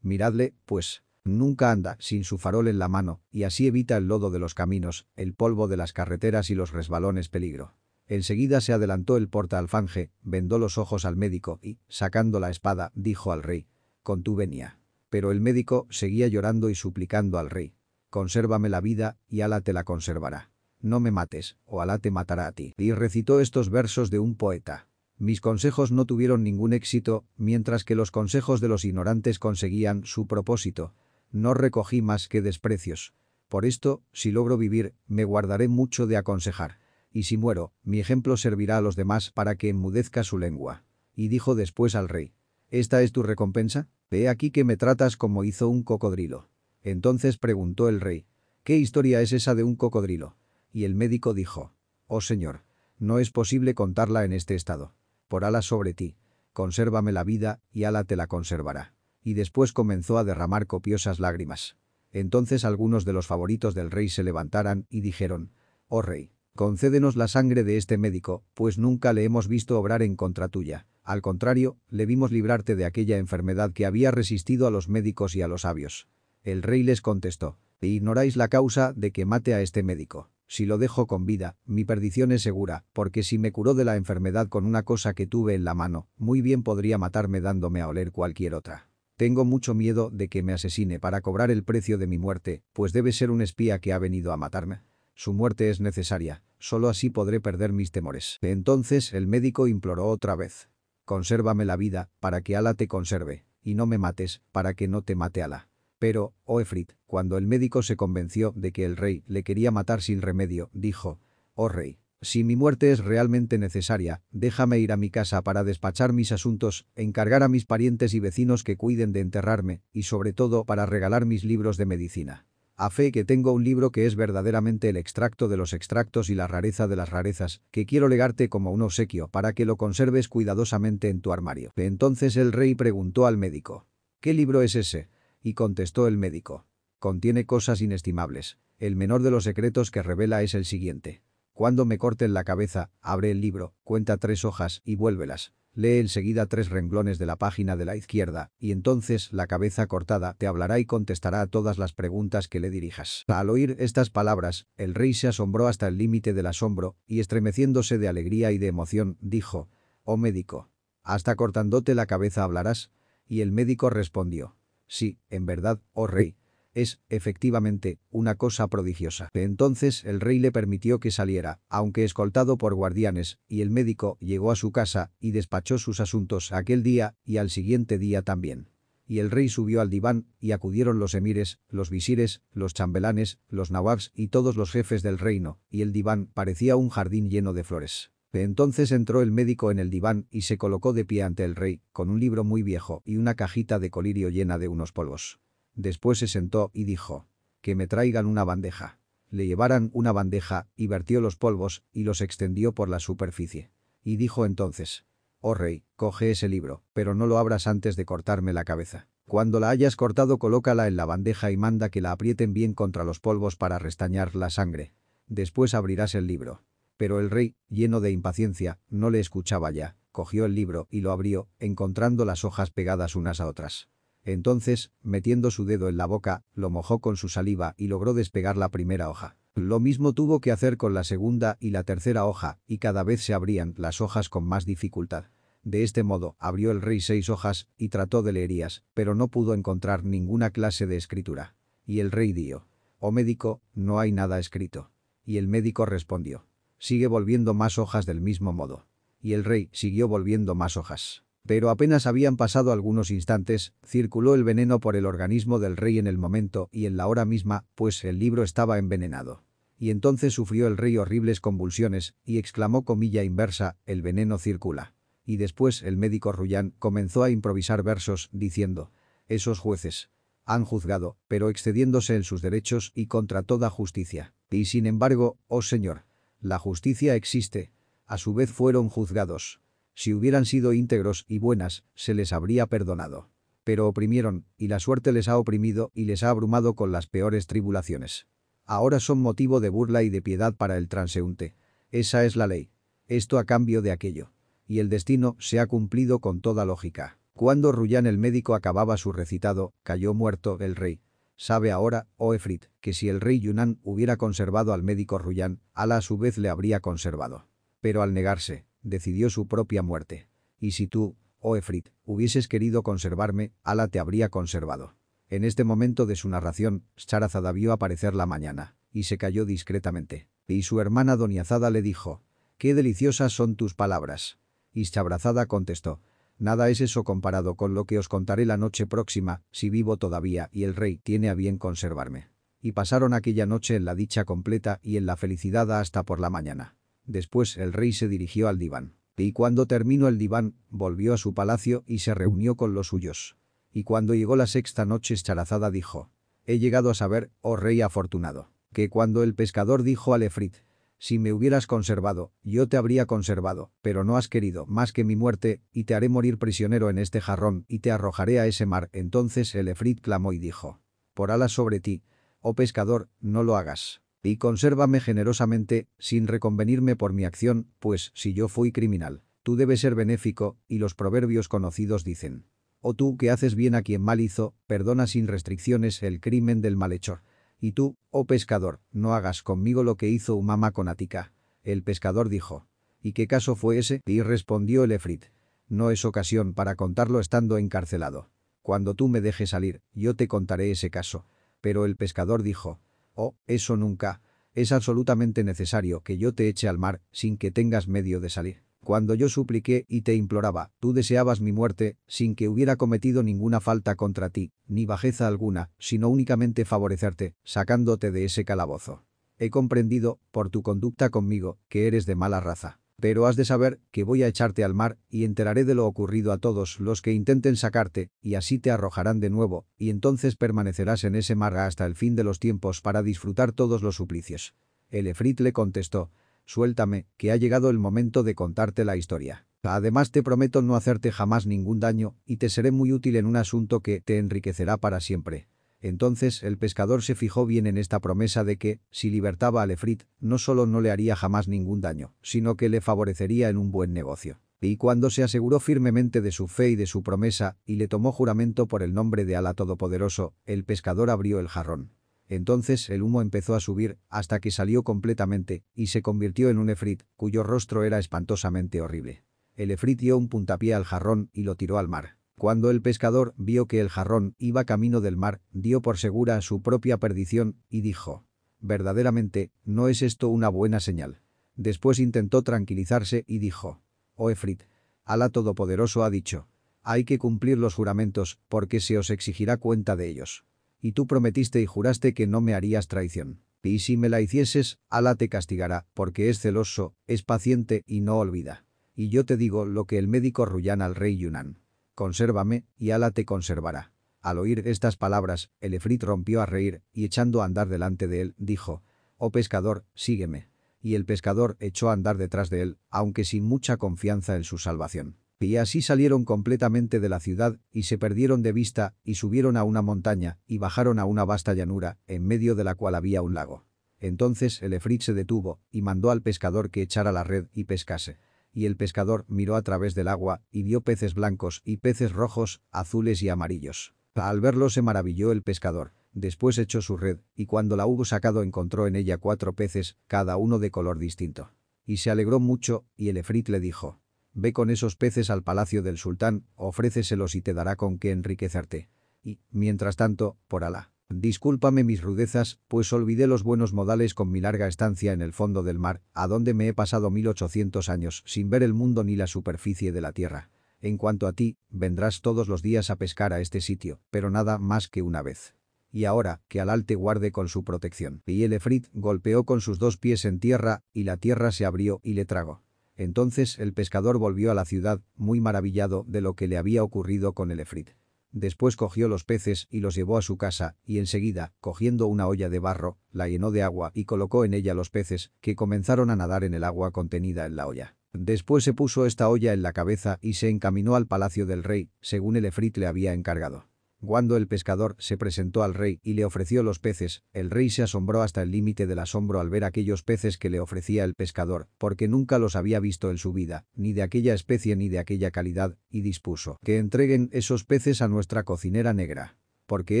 Miradle, pues, nunca anda sin su farol en la mano y así evita el lodo de los caminos, el polvo de las carreteras y los resbalones peligro. Enseguida se adelantó el portaalfanje, vendó los ojos al médico y, sacando la espada, dijo al rey, con tu venia. Pero el médico seguía llorando y suplicando al rey. Consérvame la vida y Alá te la conservará. No me mates, o Alá te matará a ti. Y recitó estos versos de un poeta. Mis consejos no tuvieron ningún éxito, mientras que los consejos de los ignorantes conseguían su propósito. No recogí más que desprecios. Por esto, si logro vivir, me guardaré mucho de aconsejar y si muero, mi ejemplo servirá a los demás para que enmudezca su lengua. Y dijo después al rey, ¿esta es tu recompensa? Ve aquí que me tratas como hizo un cocodrilo. Entonces preguntó el rey, ¿qué historia es esa de un cocodrilo? Y el médico dijo, oh señor, no es posible contarla en este estado. Por ala sobre ti, consérvame la vida y ala te la conservará. Y después comenzó a derramar copiosas lágrimas. Entonces algunos de los favoritos del rey se levantaran y dijeron, oh rey, Concédenos la sangre de este médico, pues nunca le hemos visto obrar en contra tuya. Al contrario, le vimos librarte de aquella enfermedad que había resistido a los médicos y a los sabios. El rey les contestó, ignoráis la causa de que mate a este médico. Si lo dejo con vida, mi perdición es segura, porque si me curó de la enfermedad con una cosa que tuve en la mano, muy bien podría matarme dándome a oler cualquier otra. Tengo mucho miedo de que me asesine para cobrar el precio de mi muerte, pues debe ser un espía que ha venido a matarme. Su muerte es necesaria, solo así podré perder mis temores. Entonces el médico imploró otra vez. Consérvame la vida, para que Ala te conserve, y no me mates, para que no te mate Ala. Pero, oh Efrit, cuando el médico se convenció de que el rey le quería matar sin remedio, dijo, oh rey, si mi muerte es realmente necesaria, déjame ir a mi casa para despachar mis asuntos, encargar a mis parientes y vecinos que cuiden de enterrarme, y sobre todo para regalar mis libros de medicina. A fe que tengo un libro que es verdaderamente el extracto de los extractos y la rareza de las rarezas, que quiero legarte como un obsequio para que lo conserves cuidadosamente en tu armario. Entonces el rey preguntó al médico, ¿qué libro es ese? Y contestó el médico, contiene cosas inestimables. El menor de los secretos que revela es el siguiente. Cuando me corten la cabeza, abre el libro, cuenta tres hojas y vuélvelas. Lee enseguida tres renglones de la página de la izquierda, y entonces la cabeza cortada te hablará y contestará a todas las preguntas que le dirijas. Al oír estas palabras, el rey se asombró hasta el límite del asombro, y estremeciéndose de alegría y de emoción, dijo, «Oh médico, ¿hasta cortándote la cabeza hablarás?» Y el médico respondió, «Sí, en verdad, oh rey, es, efectivamente, una cosa prodigiosa. Entonces el rey le permitió que saliera, aunque escoltado por guardianes, y el médico llegó a su casa y despachó sus asuntos aquel día y al siguiente día también. Y el rey subió al diván, y acudieron los emires, los visires, los chambelanes, los nawabs y todos los jefes del reino, y el diván parecía un jardín lleno de flores. Entonces entró el médico en el diván y se colocó de pie ante el rey, con un libro muy viejo y una cajita de colirio llena de unos polvos. Después se sentó y dijo, que me traigan una bandeja. Le llevaran una bandeja y vertió los polvos y los extendió por la superficie. Y dijo entonces, oh rey, coge ese libro, pero no lo abras antes de cortarme la cabeza. Cuando la hayas cortado colócala en la bandeja y manda que la aprieten bien contra los polvos para restañar la sangre. Después abrirás el libro. Pero el rey, lleno de impaciencia, no le escuchaba ya, cogió el libro y lo abrió, encontrando las hojas pegadas unas a otras. Entonces, metiendo su dedo en la boca, lo mojó con su saliva y logró despegar la primera hoja. Lo mismo tuvo que hacer con la segunda y la tercera hoja, y cada vez se abrían las hojas con más dificultad. De este modo, abrió el rey seis hojas y trató de leerías, pero no pudo encontrar ninguna clase de escritura. Y el rey dijo, «Oh médico, no hay nada escrito». Y el médico respondió, «Sigue volviendo más hojas del mismo modo». Y el rey siguió volviendo más hojas. Pero apenas habían pasado algunos instantes, circuló el veneno por el organismo del rey en el momento y en la hora misma, pues el libro estaba envenenado. Y entonces sufrió el rey horribles convulsiones y exclamó comilla inversa, el veneno circula. Y después el médico Rullán comenzó a improvisar versos, diciendo, esos jueces han juzgado, pero excediéndose en sus derechos y contra toda justicia. Y sin embargo, oh señor, la justicia existe, a su vez fueron juzgados. Si hubieran sido íntegros y buenas, se les habría perdonado. Pero oprimieron, y la suerte les ha oprimido y les ha abrumado con las peores tribulaciones. Ahora son motivo de burla y de piedad para el transeúnte. Esa es la ley. Esto a cambio de aquello. Y el destino se ha cumplido con toda lógica. Cuando Ruyán el médico acababa su recitado, cayó muerto el rey. Sabe ahora, oh Efrit, que si el rey Yunnan hubiera conservado al médico Ruyán, Ala a su vez le habría conservado. Pero al negarse, decidió su propia muerte. Y si tú, oh Efrit, hubieses querido conservarme, Ala te habría conservado. En este momento de su narración, Charazada vio aparecer la mañana, y se cayó discretamente. Y su hermana Doniazada le dijo, «Qué deliciosas son tus palabras». Y Chabrazada contestó, «Nada es eso comparado con lo que os contaré la noche próxima, si vivo todavía y el rey tiene a bien conservarme». Y pasaron aquella noche en la dicha completa y en la felicidad hasta por la mañana. Después el rey se dirigió al diván. Y cuando terminó el diván, volvió a su palacio y se reunió con los suyos. Y cuando llegó la sexta noche Charazada dijo, «He llegado a saber, oh rey afortunado, que cuando el pescador dijo al Efrit, si me hubieras conservado, yo te habría conservado, pero no has querido más que mi muerte, y te haré morir prisionero en este jarrón y te arrojaré a ese mar. Entonces el Efrit clamó y dijo, por alas sobre ti, oh pescador, no lo hagas. Y consérvame generosamente, sin reconvenirme por mi acción, pues, si yo fui criminal, tú debes ser benéfico, y los proverbios conocidos dicen, o tú que haces bien a quien mal hizo, perdona sin restricciones el crimen del malhechor. Y tú, oh pescador, no hagas conmigo lo que hizo Umama con Atika. El pescador dijo. ¿Y qué caso fue ese? Y respondió el Efrit. No es ocasión para contarlo estando encarcelado. Cuando tú me dejes salir, yo te contaré ese caso. Pero el pescador dijo. Oh, eso nunca. Es absolutamente necesario que yo te eche al mar sin que tengas medio de salir. Cuando yo supliqué y te imploraba, tú deseabas mi muerte, sin que hubiera cometido ninguna falta contra ti, ni bajeza alguna, sino únicamente favorecerte, sacándote de ese calabozo. He comprendido, por tu conducta conmigo, que eres de mala raza. Pero has de saber que voy a echarte al mar y enteraré de lo ocurrido a todos los que intenten sacarte, y así te arrojarán de nuevo, y entonces permanecerás en ese mar hasta el fin de los tiempos para disfrutar todos los suplicios. El Efrit le contestó, Suéltame, que ha llegado el momento de contarte la historia. Además te prometo no hacerte jamás ningún daño y te seré muy útil en un asunto que te enriquecerá para siempre. Entonces el pescador se fijó bien en esta promesa de que, si libertaba a Efrit, no solo no le haría jamás ningún daño, sino que le favorecería en un buen negocio. Y cuando se aseguró firmemente de su fe y de su promesa, y le tomó juramento por el nombre de Alá Todopoderoso, el pescador abrió el jarrón. Entonces el humo empezó a subir hasta que salió completamente y se convirtió en un efrit, cuyo rostro era espantosamente horrible. El efrit dio un puntapié al jarrón y lo tiró al mar. Cuando el pescador vio que el jarrón iba camino del mar, dio por segura su propia perdición y dijo, «Verdaderamente, no es esto una buena señal». Después intentó tranquilizarse y dijo, «Oh Efrit, Alá Todopoderoso ha dicho, hay que cumplir los juramentos porque se os exigirá cuenta de ellos y tú prometiste y juraste que no me harías traición. Y si me la hicieses, Alá te castigará, porque es celoso, es paciente y no olvida. Y yo te digo lo que el médico Ruyán al rey Yunnan. Consérvame, y Alá te conservará. Al oír estas palabras, el efrit rompió a reír, y echando a andar delante de él, dijo, «Oh pescador, sígueme». Y el pescador echó a andar detrás de él, aunque sin mucha confianza en su salvación. Y así salieron completamente de la ciudad y se perdieron de vista y subieron a una montaña y bajaron a una vasta llanura, en medio de la cual había un lago. Entonces el efrit se detuvo y mandó al pescador que echara la red y pescase. Y el pescador miró a través del agua y vio peces blancos y peces rojos, azules y amarillos. Al verlo se maravilló el pescador. Después echó su red, y cuando la hubo sacado encontró en ella cuatro peces, cada uno de color distinto. Y se alegró mucho, y el efrit le dijo, Ve con esos peces al palacio del sultán, ofréceselos y te dará con qué enriquecerte. Y, mientras tanto, por Alá. Discúlpame mis rudezas, pues olvidé los buenos modales con mi larga estancia en el fondo del mar, a donde me he pasado mil ochocientos años sin ver el mundo ni la superficie de la tierra. En cuanto a ti, vendrás todos los días a pescar a este sitio, pero nada más que una vez. Y ahora, que Alal te guarde con su protección. Y el Efrit golpeó con sus dos pies en tierra, y la tierra se abrió y le tragó. Entonces el pescador volvió a la ciudad, muy maravillado de lo que le había ocurrido con el efrit. Después cogió los peces y los llevó a su casa, y enseguida, cogiendo una olla de barro, la llenó de agua y colocó en ella los peces, que comenzaron a nadar en el agua contenida en la olla. Después se puso esta olla en la cabeza y se encaminó al palacio del rey, según el efrit le había encargado. Cuando el pescador se presentó al rey y le ofreció los peces, el rey se asombró hasta el límite del asombro al ver aquellos peces que le ofrecía el pescador, porque nunca los había visto en su vida, ni de aquella especie ni de aquella calidad, y dispuso que entreguen esos peces a nuestra cocinera negra. Porque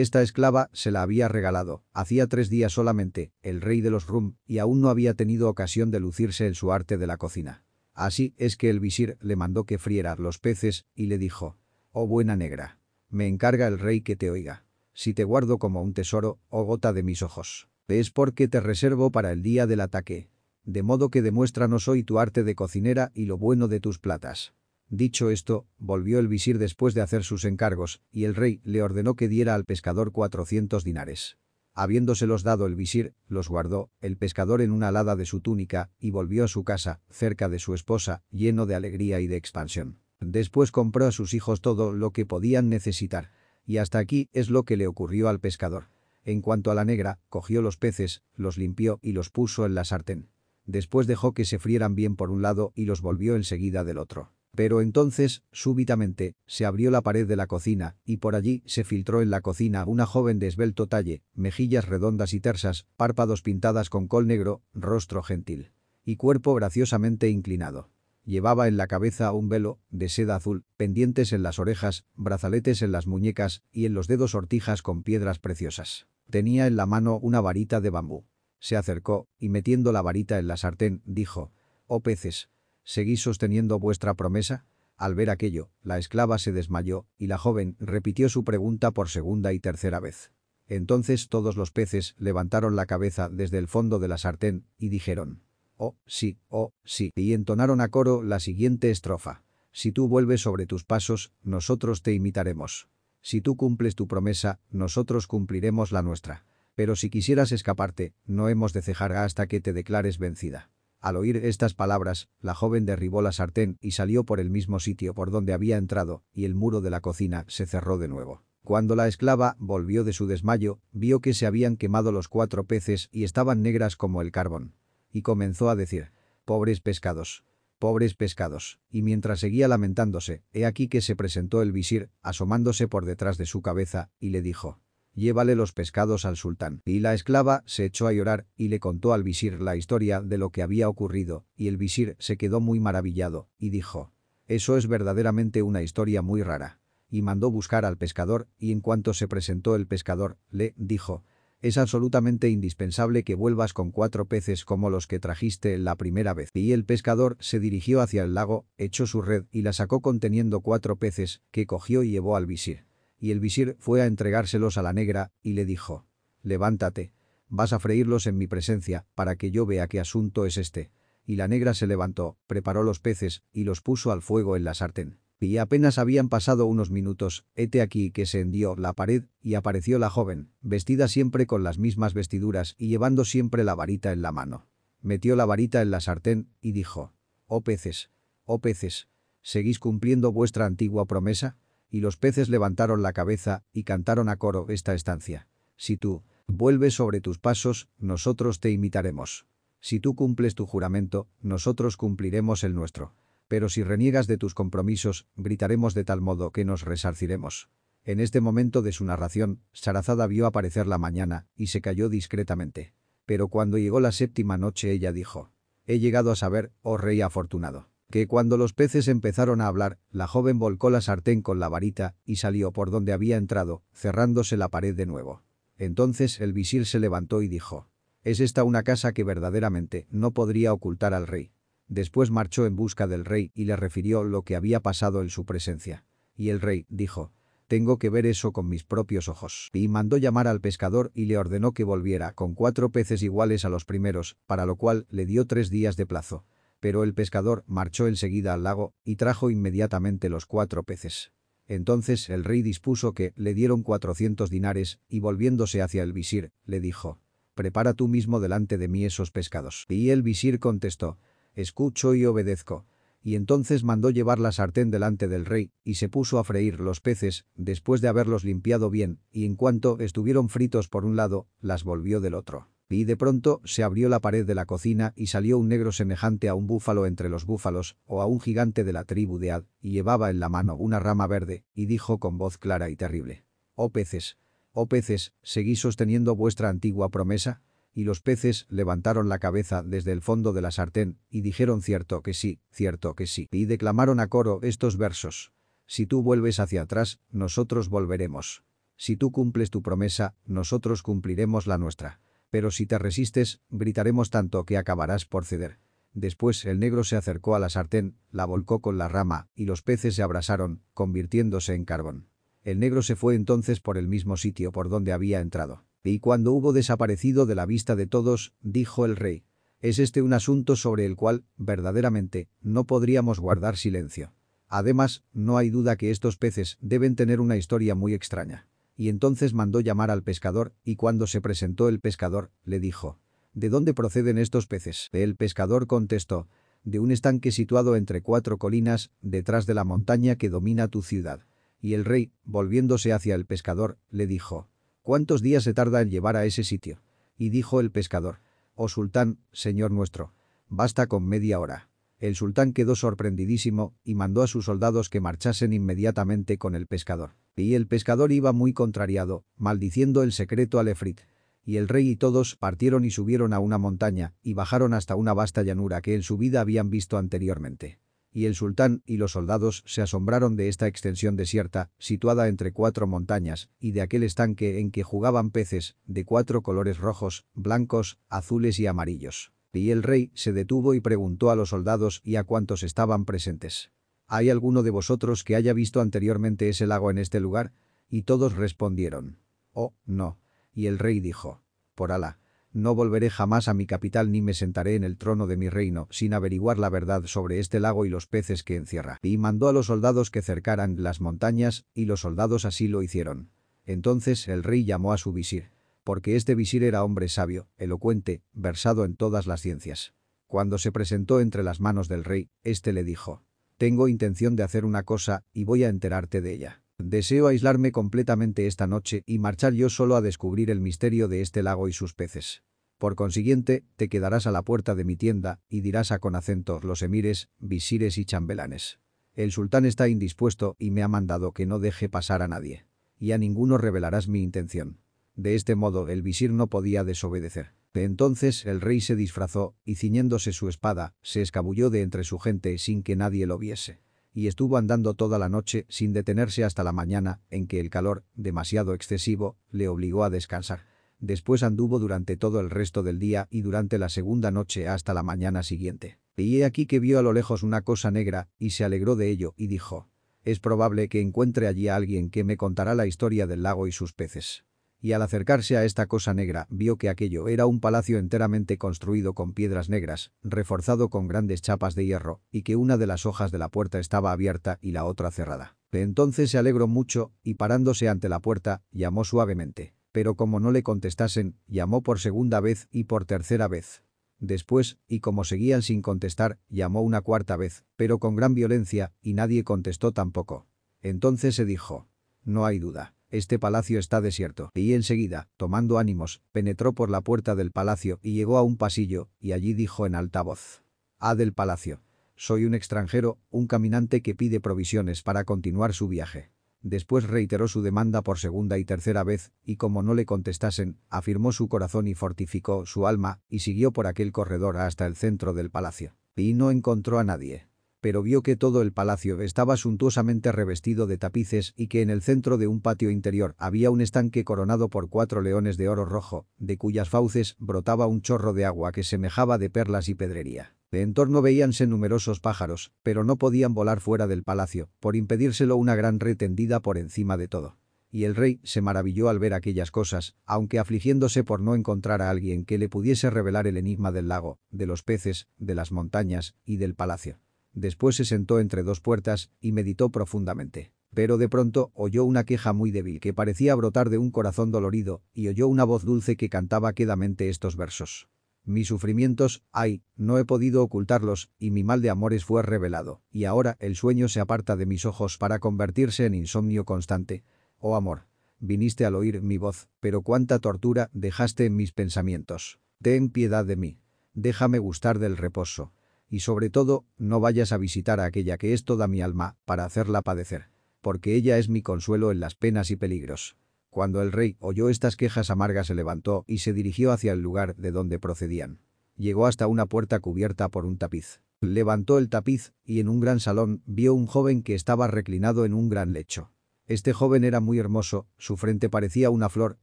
esta esclava se la había regalado, hacía tres días solamente, el rey de los Rum, y aún no había tenido ocasión de lucirse en su arte de la cocina. Así es que el visir le mandó que friera los peces, y le dijo, «Oh buena negra, me encarga el rey que te oiga. Si te guardo como un tesoro, oh gota de mis ojos, es porque te reservo para el día del ataque. De modo que demuéstranos hoy tu arte de cocinera y lo bueno de tus platas. Dicho esto, volvió el visir después de hacer sus encargos, y el rey le ordenó que diera al pescador cuatrocientos dinares. Habiéndoselos dado el visir, los guardó, el pescador en una alada de su túnica, y volvió a su casa, cerca de su esposa, lleno de alegría y de expansión. Después compró a sus hijos todo lo que podían necesitar. Y hasta aquí es lo que le ocurrió al pescador. En cuanto a la negra, cogió los peces, los limpió y los puso en la sartén. Después dejó que se frieran bien por un lado y los volvió enseguida del otro. Pero entonces, súbitamente, se abrió la pared de la cocina, y por allí se filtró en la cocina una joven de esbelto talle, mejillas redondas y tersas, párpados pintadas con col negro, rostro gentil. Y cuerpo graciosamente inclinado. Llevaba en la cabeza un velo, de seda azul, pendientes en las orejas, brazaletes en las muñecas y en los dedos sortijas con piedras preciosas. Tenía en la mano una varita de bambú. Se acercó, y metiendo la varita en la sartén, dijo, «Oh peces, ¿seguís sosteniendo vuestra promesa?» Al ver aquello, la esclava se desmayó, y la joven repitió su pregunta por segunda y tercera vez. Entonces todos los peces levantaron la cabeza desde el fondo de la sartén y dijeron, oh, sí, oh, sí, y entonaron a coro la siguiente estrofa. Si tú vuelves sobre tus pasos, nosotros te imitaremos. Si tú cumples tu promesa, nosotros cumpliremos la nuestra. Pero si quisieras escaparte, no hemos de cejar hasta que te declares vencida. Al oír estas palabras, la joven derribó la sartén y salió por el mismo sitio por donde había entrado, y el muro de la cocina se cerró de nuevo. Cuando la esclava volvió de su desmayo, vio que se habían quemado los cuatro peces y estaban negras como el carbón y comenzó a decir, «Pobres pescados, pobres pescados», y mientras seguía lamentándose, he aquí que se presentó el visir, asomándose por detrás de su cabeza, y le dijo, «Llévale los pescados al sultán». Y la esclava se echó a llorar y le contó al visir la historia de lo que había ocurrido, y el visir se quedó muy maravillado, y dijo, «Eso es verdaderamente una historia muy rara». Y mandó buscar al pescador, y en cuanto se presentó el pescador, le dijo, es absolutamente indispensable que vuelvas con cuatro peces como los que trajiste la primera vez. Y el pescador se dirigió hacia el lago, echó su red y la sacó conteniendo cuatro peces, que cogió y llevó al visir. Y el visir fue a entregárselos a la negra, y le dijo, «Levántate. Vas a freírlos en mi presencia, para que yo vea qué asunto es este». Y la negra se levantó, preparó los peces, y los puso al fuego en la sartén. Y apenas habían pasado unos minutos, hete aquí que se hendió la pared y apareció la joven, vestida siempre con las mismas vestiduras y llevando siempre la varita en la mano. Metió la varita en la sartén y dijo, «Oh peces, oh peces, ¿seguís cumpliendo vuestra antigua promesa?» Y los peces levantaron la cabeza y cantaron a coro esta estancia. «Si tú vuelves sobre tus pasos, nosotros te imitaremos. Si tú cumples tu juramento, nosotros cumpliremos el nuestro». Pero si reniegas de tus compromisos, gritaremos de tal modo que nos resarciremos. En este momento de su narración, Sarazada vio aparecer la mañana y se cayó discretamente. Pero cuando llegó la séptima noche ella dijo, «He llegado a saber, oh rey afortunado» que cuando los peces empezaron a hablar, la joven volcó la sartén con la varita y salió por donde había entrado, cerrándose la pared de nuevo. Entonces el visir se levantó y dijo, «Es esta una casa que verdaderamente no podría ocultar al rey. Después marchó en busca del rey y le refirió lo que había pasado en su presencia. Y el rey dijo, tengo que ver eso con mis propios ojos. Y mandó llamar al pescador y le ordenó que volviera con cuatro peces iguales a los primeros, para lo cual le dio tres días de plazo. Pero el pescador marchó enseguida al lago y trajo inmediatamente los cuatro peces. Entonces el rey dispuso que le dieron cuatrocientos dinares y volviéndose hacia el visir, le dijo, «Prepara tú mismo delante de mí esos pescados». Y el visir contestó, escucho y obedezco. Y entonces mandó llevar la sartén delante del rey, y se puso a freír los peces, después de haberlos limpiado bien, y en cuanto estuvieron fritos por un lado, las volvió del otro. Y de pronto se abrió la pared de la cocina y salió un negro semejante a un búfalo entre los búfalos o a un gigante de la tribu de Ad y llevaba en la mano una rama verde y dijo con voz clara y terrible. «Oh peces, oh peces, ¿seguís sosteniendo vuestra antigua promesa?» Y los peces levantaron la cabeza desde el fondo de la sartén y dijeron cierto que sí, cierto que sí. Y declamaron a coro estos versos. Si tú vuelves hacia atrás, nosotros volveremos. Si tú cumples tu promesa, nosotros cumpliremos la nuestra. Pero si te resistes, gritaremos tanto que acabarás por ceder. Después el negro se acercó a la sartén, la volcó con la rama, y los peces se abrasaron, convirtiéndose en carbón. El negro se fue entonces por el mismo sitio por donde había entrado. Y cuando hubo desaparecido de la vista de todos, dijo el rey, es este un asunto sobre el cual, verdaderamente, no podríamos guardar silencio. Además, no hay duda que estos peces deben tener una historia muy extraña y entonces mandó llamar al pescador, y cuando se presentó el pescador, le dijo, ¿De dónde proceden estos peces? El pescador contestó, de un estanque situado entre cuatro colinas, detrás de la montaña que domina tu ciudad. Y el rey, volviéndose hacia el pescador, le dijo, ¿cuántos días se tarda en llevar a ese sitio? Y dijo el pescador, oh sultán, señor nuestro, basta con media hora. El sultán quedó sorprendidísimo y mandó a sus soldados que marchasen inmediatamente con el pescador. Y el pescador iba muy contrariado, maldiciendo el secreto al Efrit. Y el rey y todos partieron y subieron a una montaña y bajaron hasta una vasta llanura que en su vida habían visto anteriormente. Y el sultán y los soldados se asombraron de esta extensión desierta, situada entre cuatro montañas, y de aquel estanque en que jugaban peces, de cuatro colores rojos, blancos, azules y amarillos. Y el rey se detuvo y preguntó a los soldados y a cuantos estaban presentes. ¿Hay alguno de vosotros que haya visto anteriormente ese lago en este lugar? Y todos respondieron. Oh, no. Y el rey dijo. Por Alá. No volveré jamás a mi capital ni me sentaré en el trono de mi reino sin averiguar la verdad sobre este lago y los peces que encierra. Y mandó a los soldados que cercaran las montañas, y los soldados así lo hicieron. Entonces el rey llamó a su visir porque este visir era hombre sabio, elocuente, versado en todas las ciencias. Cuando se presentó entre las manos del rey, éste le dijo, «Tengo intención de hacer una cosa y voy a enterarte de ella. Deseo aislarme completamente esta noche y marchar yo solo a descubrir el misterio de este lago y sus peces. Por consiguiente, te quedarás a la puerta de mi tienda y dirás a con acento los emires, visires y chambelanes. El sultán está indispuesto y me ha mandado que no deje pasar a nadie. Y a ninguno revelarás mi intención. De este modo el visir no podía desobedecer. Entonces el rey se disfrazó y ciñéndose su espada, se escabulló de entre su gente sin que nadie lo viese. Y estuvo andando toda la noche sin detenerse hasta la mañana, en que el calor, demasiado excesivo, le obligó a descansar. Después anduvo durante todo el resto del día y durante la segunda noche hasta la mañana siguiente. Y he aquí que vio a lo lejos una cosa negra, y se alegró de ello, y dijo, «Es probable que encuentre allí a alguien que me contará la historia del lago y sus peces» y al acercarse a esta cosa negra vio que aquello era un palacio enteramente construido con piedras negras, reforzado con grandes chapas de hierro, y que una de las hojas de la puerta estaba abierta y la otra cerrada. entonces se alegró mucho, y parándose ante la puerta, llamó suavemente. Pero como no le contestasen, llamó por segunda vez y por tercera vez. Después, y como seguían sin contestar, llamó una cuarta vez, pero con gran violencia, y nadie contestó tampoco. Entonces se dijo, no hay duda. Este palacio está desierto. Y enseguida, tomando ánimos, penetró por la puerta del palacio y llegó a un pasillo, y allí dijo en alta voz. «Ah del palacio. Soy un extranjero, un caminante que pide provisiones para continuar su viaje». Después reiteró su demanda por segunda y tercera vez, y como no le contestasen, afirmó su corazón y fortificó su alma, y siguió por aquel corredor hasta el centro del palacio. Y no encontró a nadie pero vio que todo el palacio estaba suntuosamente revestido de tapices y que en el centro de un patio interior había un estanque coronado por cuatro leones de oro rojo, de cuyas fauces brotaba un chorro de agua que semejaba de perlas y pedrería. De en torno veíanse numerosos pájaros, pero no podían volar fuera del palacio, por impedírselo una gran red tendida por encima de todo. Y el rey se maravilló al ver aquellas cosas, aunque afligiéndose por no encontrar a alguien que le pudiese revelar el enigma del lago, de los peces, de las montañas y del palacio. Después se sentó entre dos puertas y meditó profundamente. Pero de pronto oyó una queja muy débil que parecía brotar de un corazón dolorido y oyó una voz dulce que cantaba quedamente estos versos. Mis sufrimientos, ay, no he podido ocultarlos, y mi mal de amores fue revelado, y ahora el sueño se aparta de mis ojos para convertirse en insomnio constante. Oh amor, Viniste al oír mi voz, pero cuánta tortura dejaste en mis pensamientos. Ten piedad de mí. Déjame gustar del reposo. Y sobre todo, no vayas a visitar a aquella que es toda mi alma, para hacerla padecer. Porque ella es mi consuelo en las penas y peligros. Cuando el rey oyó estas quejas amargas se levantó y se dirigió hacia el lugar de donde procedían. Llegó hasta una puerta cubierta por un tapiz. Levantó el tapiz y en un gran salón vio un joven que estaba reclinado en un gran lecho. Este joven era muy hermoso, su frente parecía una flor,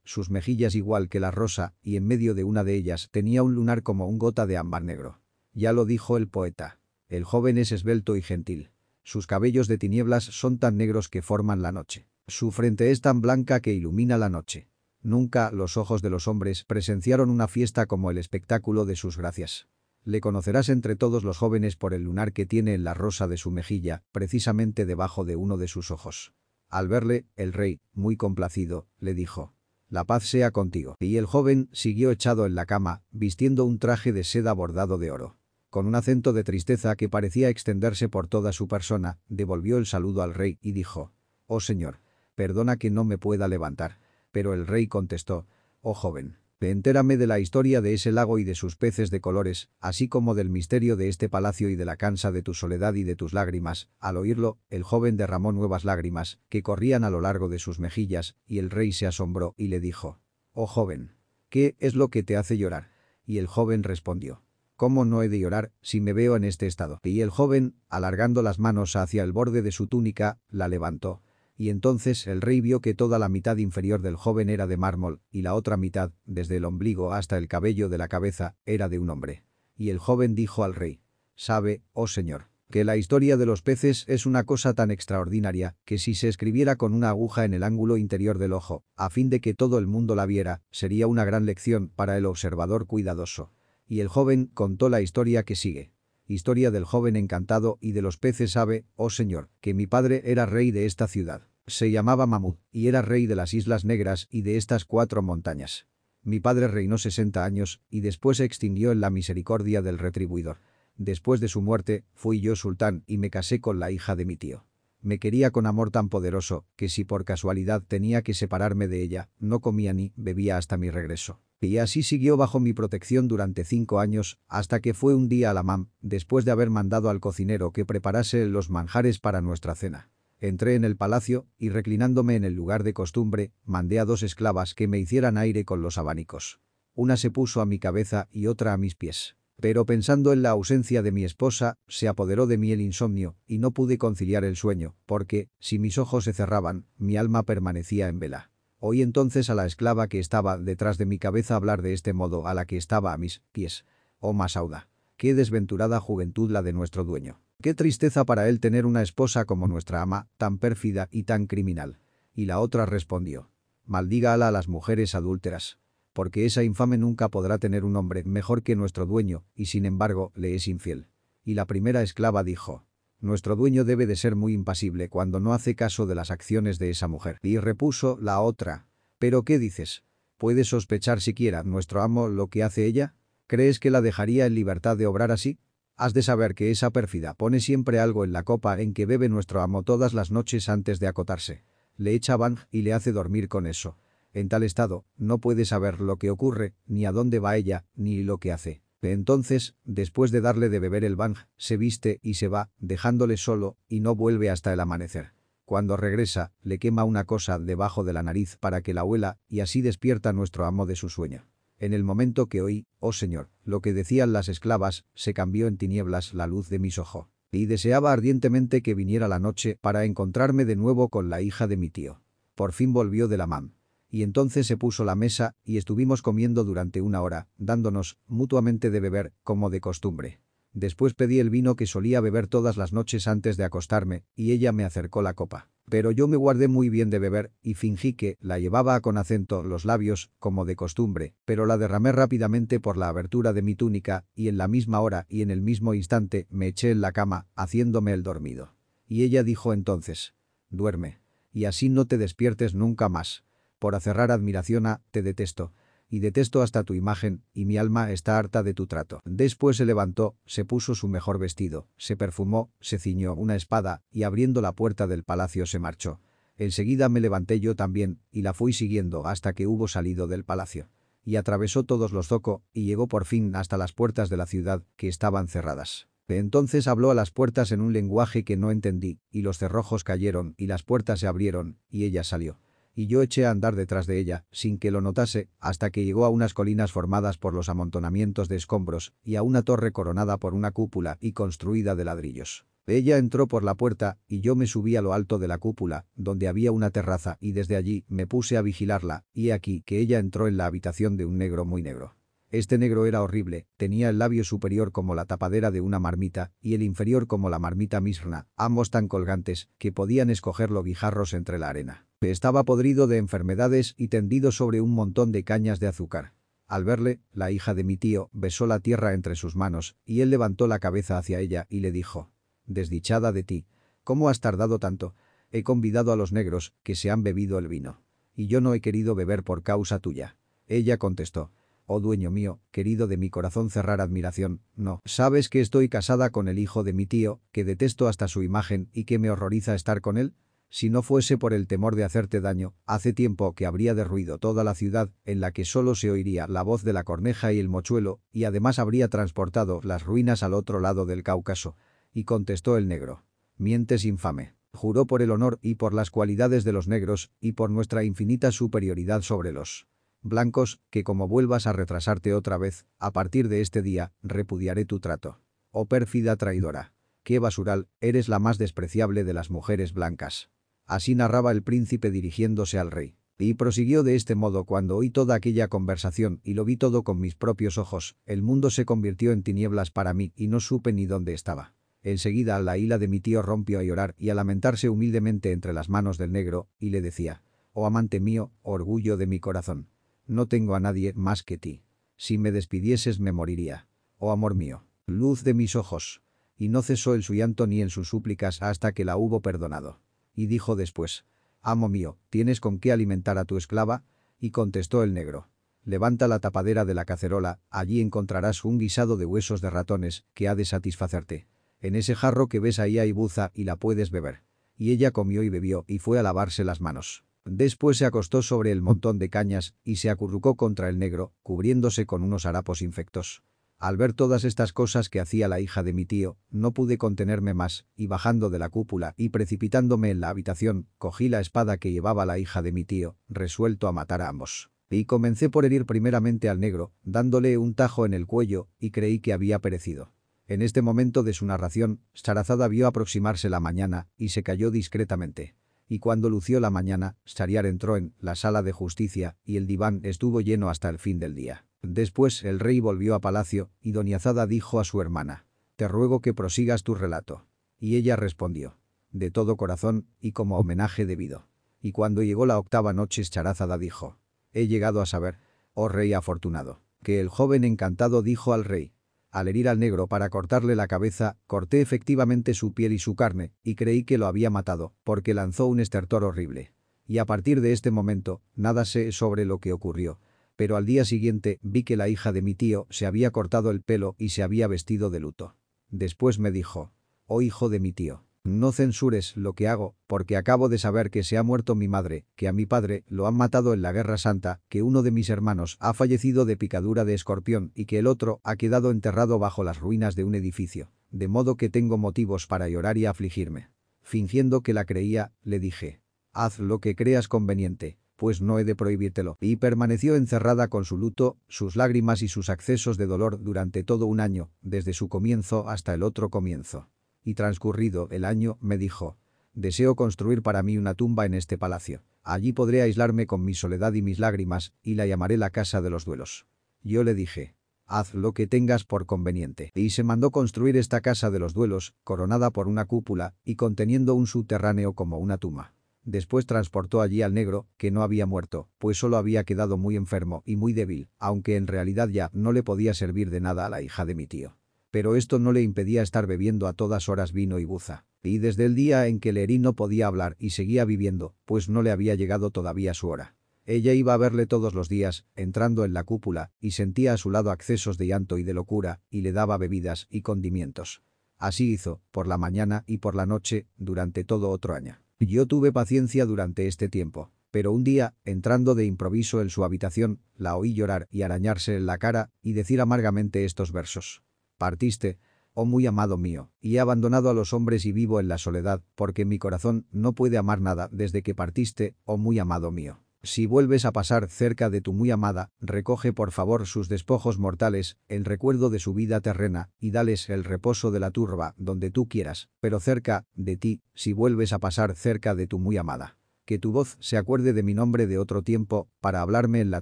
sus mejillas igual que la rosa, y en medio de una de ellas tenía un lunar como un gota de ámbar negro. Ya lo dijo el poeta. El joven es esbelto y gentil. Sus cabellos de tinieblas son tan negros que forman la noche. Su frente es tan blanca que ilumina la noche. Nunca los ojos de los hombres presenciaron una fiesta como el espectáculo de sus gracias. Le conocerás entre todos los jóvenes por el lunar que tiene en la rosa de su mejilla, precisamente debajo de uno de sus ojos. Al verle, el rey, muy complacido, le dijo, «La paz sea contigo». Y el joven siguió echado en la cama, vistiendo un traje de seda bordado de oro. Con un acento de tristeza que parecía extenderse por toda su persona, devolvió el saludo al rey y dijo, «Oh señor, perdona que no me pueda levantar». Pero el rey contestó, «Oh joven, entérame de la historia de ese lago y de sus peces de colores, así como del misterio de este palacio y de la cansa de tu soledad y de tus lágrimas». Al oírlo, el joven derramó nuevas lágrimas, que corrían a lo largo de sus mejillas, y el rey se asombró y le dijo, «Oh joven, ¿qué es lo que te hace llorar?» Y el joven respondió, ¿Cómo no he de llorar si me veo en este estado? Y el joven, alargando las manos hacia el borde de su túnica, la levantó y entonces el rey vio que toda la mitad inferior del joven era de mármol, y la otra mitad, desde el ombligo hasta el cabello de la cabeza, era de un hombre. Y el joven dijo al rey, «Sabe, oh señor, que la historia de los peces es una cosa tan extraordinaria que si se escribiera con una aguja en el ángulo interior del ojo, a fin de que todo el mundo la viera, sería una gran lección para el observador cuidadoso». Y el joven contó la historia que sigue. Historia del joven encantado y de los peces sabe, oh señor, que mi padre era rey de esta ciudad. Se llamaba Mamut, y era rey de las Islas Negras y de estas cuatro montañas. Mi padre reinó 60 años, y después se extinguió en la misericordia del retribuidor. Después de su muerte, fui yo sultán y me casé con la hija de mi tío. Me quería con amor tan poderoso, que si por casualidad tenía que separarme de ella, no comía ni bebía hasta mi regreso. Y así siguió bajo mi protección durante cinco años, hasta que fue un día a la mam, después de haber mandado al cocinero que preparase los manjares para nuestra cena. Entré en el palacio, y reclinándome en el lugar de costumbre, mandé a dos esclavas que me hicieran aire con los abanicos. Una se puso a mi cabeza y otra a mis pies. Pero pensando en la ausencia de mi esposa, se apoderó de mí el insomnio, y no pude conciliar el sueño, porque, si mis ojos se cerraban, mi alma permanecía en vela. Oí entonces a la esclava que estaba detrás de mi cabeza hablar de este modo a la que estaba a mis pies. Oh Masauda. Qué desventurada juventud la de nuestro dueño. Qué tristeza para él tener una esposa como nuestra ama, tan pérfida y tan criminal. Y la otra respondió. Maldígala a las mujeres adúlteras. Porque esa infame nunca podrá tener un hombre mejor que nuestro dueño, y sin embargo le es infiel. Y la primera esclava dijo. Nuestro dueño debe de ser muy impasible cuando no hace caso de las acciones de esa mujer. Y repuso la otra. ¿Pero qué dices? ¿Puede sospechar siquiera nuestro amo lo que hace ella? ¿Crees que la dejaría en libertad de obrar así? Has de saber que esa pérfida pone siempre algo en la copa en que bebe nuestro amo todas las noches antes de acotarse. Le echa bang y le hace dormir con eso. En tal estado, no puede saber lo que ocurre, ni a dónde va ella, ni lo que hace. Entonces, después de darle de beber el bang, se viste y se va, dejándole solo, y no vuelve hasta el amanecer. Cuando regresa, le quema una cosa debajo de la nariz para que la huela, y así despierta nuestro amo de su sueño. En el momento que oí, oh señor, lo que decían las esclavas, se cambió en tinieblas la luz de mis ojos. Y deseaba ardientemente que viniera la noche para encontrarme de nuevo con la hija de mi tío. Por fin volvió de la mam y entonces se puso la mesa y estuvimos comiendo durante una hora, dándonos, mutuamente de beber, como de costumbre. Después pedí el vino que solía beber todas las noches antes de acostarme, y ella me acercó la copa. Pero yo me guardé muy bien de beber, y fingí que la llevaba con acento los labios, como de costumbre, pero la derramé rápidamente por la abertura de mi túnica, y en la misma hora y en el mismo instante me eché en la cama, haciéndome el dormido. Y ella dijo entonces, duerme, y así no te despiertes nunca más por acerrar admiración a, te detesto, y detesto hasta tu imagen, y mi alma está harta de tu trato. Después se levantó, se puso su mejor vestido, se perfumó, se ciñó una espada, y abriendo la puerta del palacio se marchó. Enseguida me levanté yo también, y la fui siguiendo hasta que hubo salido del palacio. Y atravesó todos los zoco, y llegó por fin hasta las puertas de la ciudad, que estaban cerradas. Entonces habló a las puertas en un lenguaje que no entendí, y los cerrojos cayeron, y las puertas se abrieron, y ella salió. Y yo eché a andar detrás de ella, sin que lo notase, hasta que llegó a unas colinas formadas por los amontonamientos de escombros, y a una torre coronada por una cúpula y construida de ladrillos. Ella entró por la puerta, y yo me subí a lo alto de la cúpula, donde había una terraza, y desde allí me puse a vigilarla, y aquí que ella entró en la habitación de un negro muy negro. Este negro era horrible, tenía el labio superior como la tapadera de una marmita y el inferior como la marmita misma, ambos tan colgantes que podían escogerlo guijarros entre la arena. Estaba podrido de enfermedades y tendido sobre un montón de cañas de azúcar. Al verle, la hija de mi tío besó la tierra entre sus manos y él levantó la cabeza hacia ella y le dijo, «Desdichada de ti, ¿cómo has tardado tanto? He convidado a los negros que se han bebido el vino. Y yo no he querido beber por causa tuya». Ella contestó, Oh dueño mío, querido de mi corazón cerrar admiración, no. Sabes que estoy casada con el hijo de mi tío, que detesto hasta su imagen y que me horroriza estar con él. Si no fuese por el temor de hacerte daño, hace tiempo que habría derruido toda la ciudad, en la que solo se oiría la voz de la corneja y el mochuelo, y además habría transportado las ruinas al otro lado del Cáucaso. Y contestó el negro. Mientes infame. Juró por el honor y por las cualidades de los negros, y por nuestra infinita superioridad sobre los blancos, que como vuelvas a retrasarte otra vez, a partir de este día, repudiaré tu trato. Oh pérfida traidora. Qué basural, eres la más despreciable de las mujeres blancas. Así narraba el príncipe dirigiéndose al rey. Y prosiguió de este modo cuando oí toda aquella conversación y lo vi todo con mis propios ojos, el mundo se convirtió en tinieblas para mí y no supe ni dónde estaba. Enseguida la hila de mi tío rompió a llorar y a lamentarse humildemente entre las manos del negro, y le decía, «Oh amante mío, orgullo de mi corazón, no tengo a nadie más que ti. Si me despidieses me moriría. Oh amor mío, luz de mis ojos. Y no cesó en su llanto ni en sus súplicas hasta que la hubo perdonado. Y dijo después, Amo mío, ¿tienes con qué alimentar a tu esclava? Y contestó el negro. Levanta la tapadera de la cacerola, allí encontrarás un guisado de huesos de ratones que ha de satisfacerte. En ese jarro que ves ahí hay buza y la puedes beber. Y ella comió y bebió y fue a lavarse las manos. Después se acostó sobre el montón de cañas y se acurrucó contra el negro, cubriéndose con unos harapos infectos. Al ver todas estas cosas que hacía la hija de mi tío, no pude contenerme más, y bajando de la cúpula y precipitándome en la habitación, cogí la espada que llevaba la hija de mi tío, resuelto a matar a ambos. Y comencé por herir primeramente al negro, dándole un tajo en el cuello, y creí que había perecido. En este momento de su narración, Sarazada vio aproximarse la mañana, y se cayó discretamente y cuando lució la mañana, Shariar entró en la sala de justicia y el diván estuvo lleno hasta el fin del día. Después el rey volvió a palacio y doña Zada dijo a su hermana, «Te ruego que prosigas tu relato». Y ella respondió, «De todo corazón y como homenaje debido». Y cuando llegó la octava noche Charazada dijo, «He llegado a saber, oh rey afortunado, que el joven encantado dijo al rey, al herir al negro para cortarle la cabeza, corté efectivamente su piel y su carne, y creí que lo había matado, porque lanzó un estertor horrible. Y a partir de este momento, nada sé sobre lo que ocurrió. Pero al día siguiente vi que la hija de mi tío se había cortado el pelo y se había vestido de luto. Después me dijo, «Oh hijo de mi tío, no censures lo que hago, porque acabo de saber que se ha muerto mi madre, que a mi padre lo han matado en la Guerra Santa, que uno de mis hermanos ha fallecido de picadura de escorpión y que el otro ha quedado enterrado bajo las ruinas de un edificio. De modo que tengo motivos para llorar y afligirme. Fingiendo que la creía, le dije, haz lo que creas conveniente, pues no he de prohibírtelo. Y permaneció encerrada con su luto, sus lágrimas y sus accesos de dolor durante todo un año, desde su comienzo hasta el otro comienzo y transcurrido el año, me dijo, deseo construir para mí una tumba en este palacio. Allí podré aislarme con mi soledad y mis lágrimas, y la llamaré la casa de los duelos. Yo le dije, haz lo que tengas por conveniente. Y se mandó construir esta casa de los duelos, coronada por una cúpula y conteniendo un subterráneo como una tumba. Después transportó allí al negro, que no había muerto, pues solo había quedado muy enfermo y muy débil, aunque en realidad ya no le podía servir de nada a la hija de mi tío pero esto no le impedía estar bebiendo a todas horas vino y buza. Y desde el día en que Lerí no podía hablar y seguía viviendo, pues no le había llegado todavía su hora. Ella iba a verle todos los días, entrando en la cúpula, y sentía a su lado accesos de llanto y de locura, y le daba bebidas y condimientos. Así hizo, por la mañana y por la noche, durante todo otro año. Yo tuve paciencia durante este tiempo. Pero un día, entrando de improviso en su habitación, la oí llorar y arañarse en la cara y decir amargamente estos versos. Partiste, oh muy amado mío, y he abandonado a los hombres y vivo en la soledad, porque mi corazón no puede amar nada desde que partiste, oh muy amado mío. Si vuelves a pasar cerca de tu muy amada, recoge por favor sus despojos mortales, el recuerdo de su vida terrena, y dales el reposo de la turba donde tú quieras, pero cerca de ti, si vuelves a pasar cerca de tu muy amada que tu voz se acuerde de mi nombre de otro tiempo para hablarme en la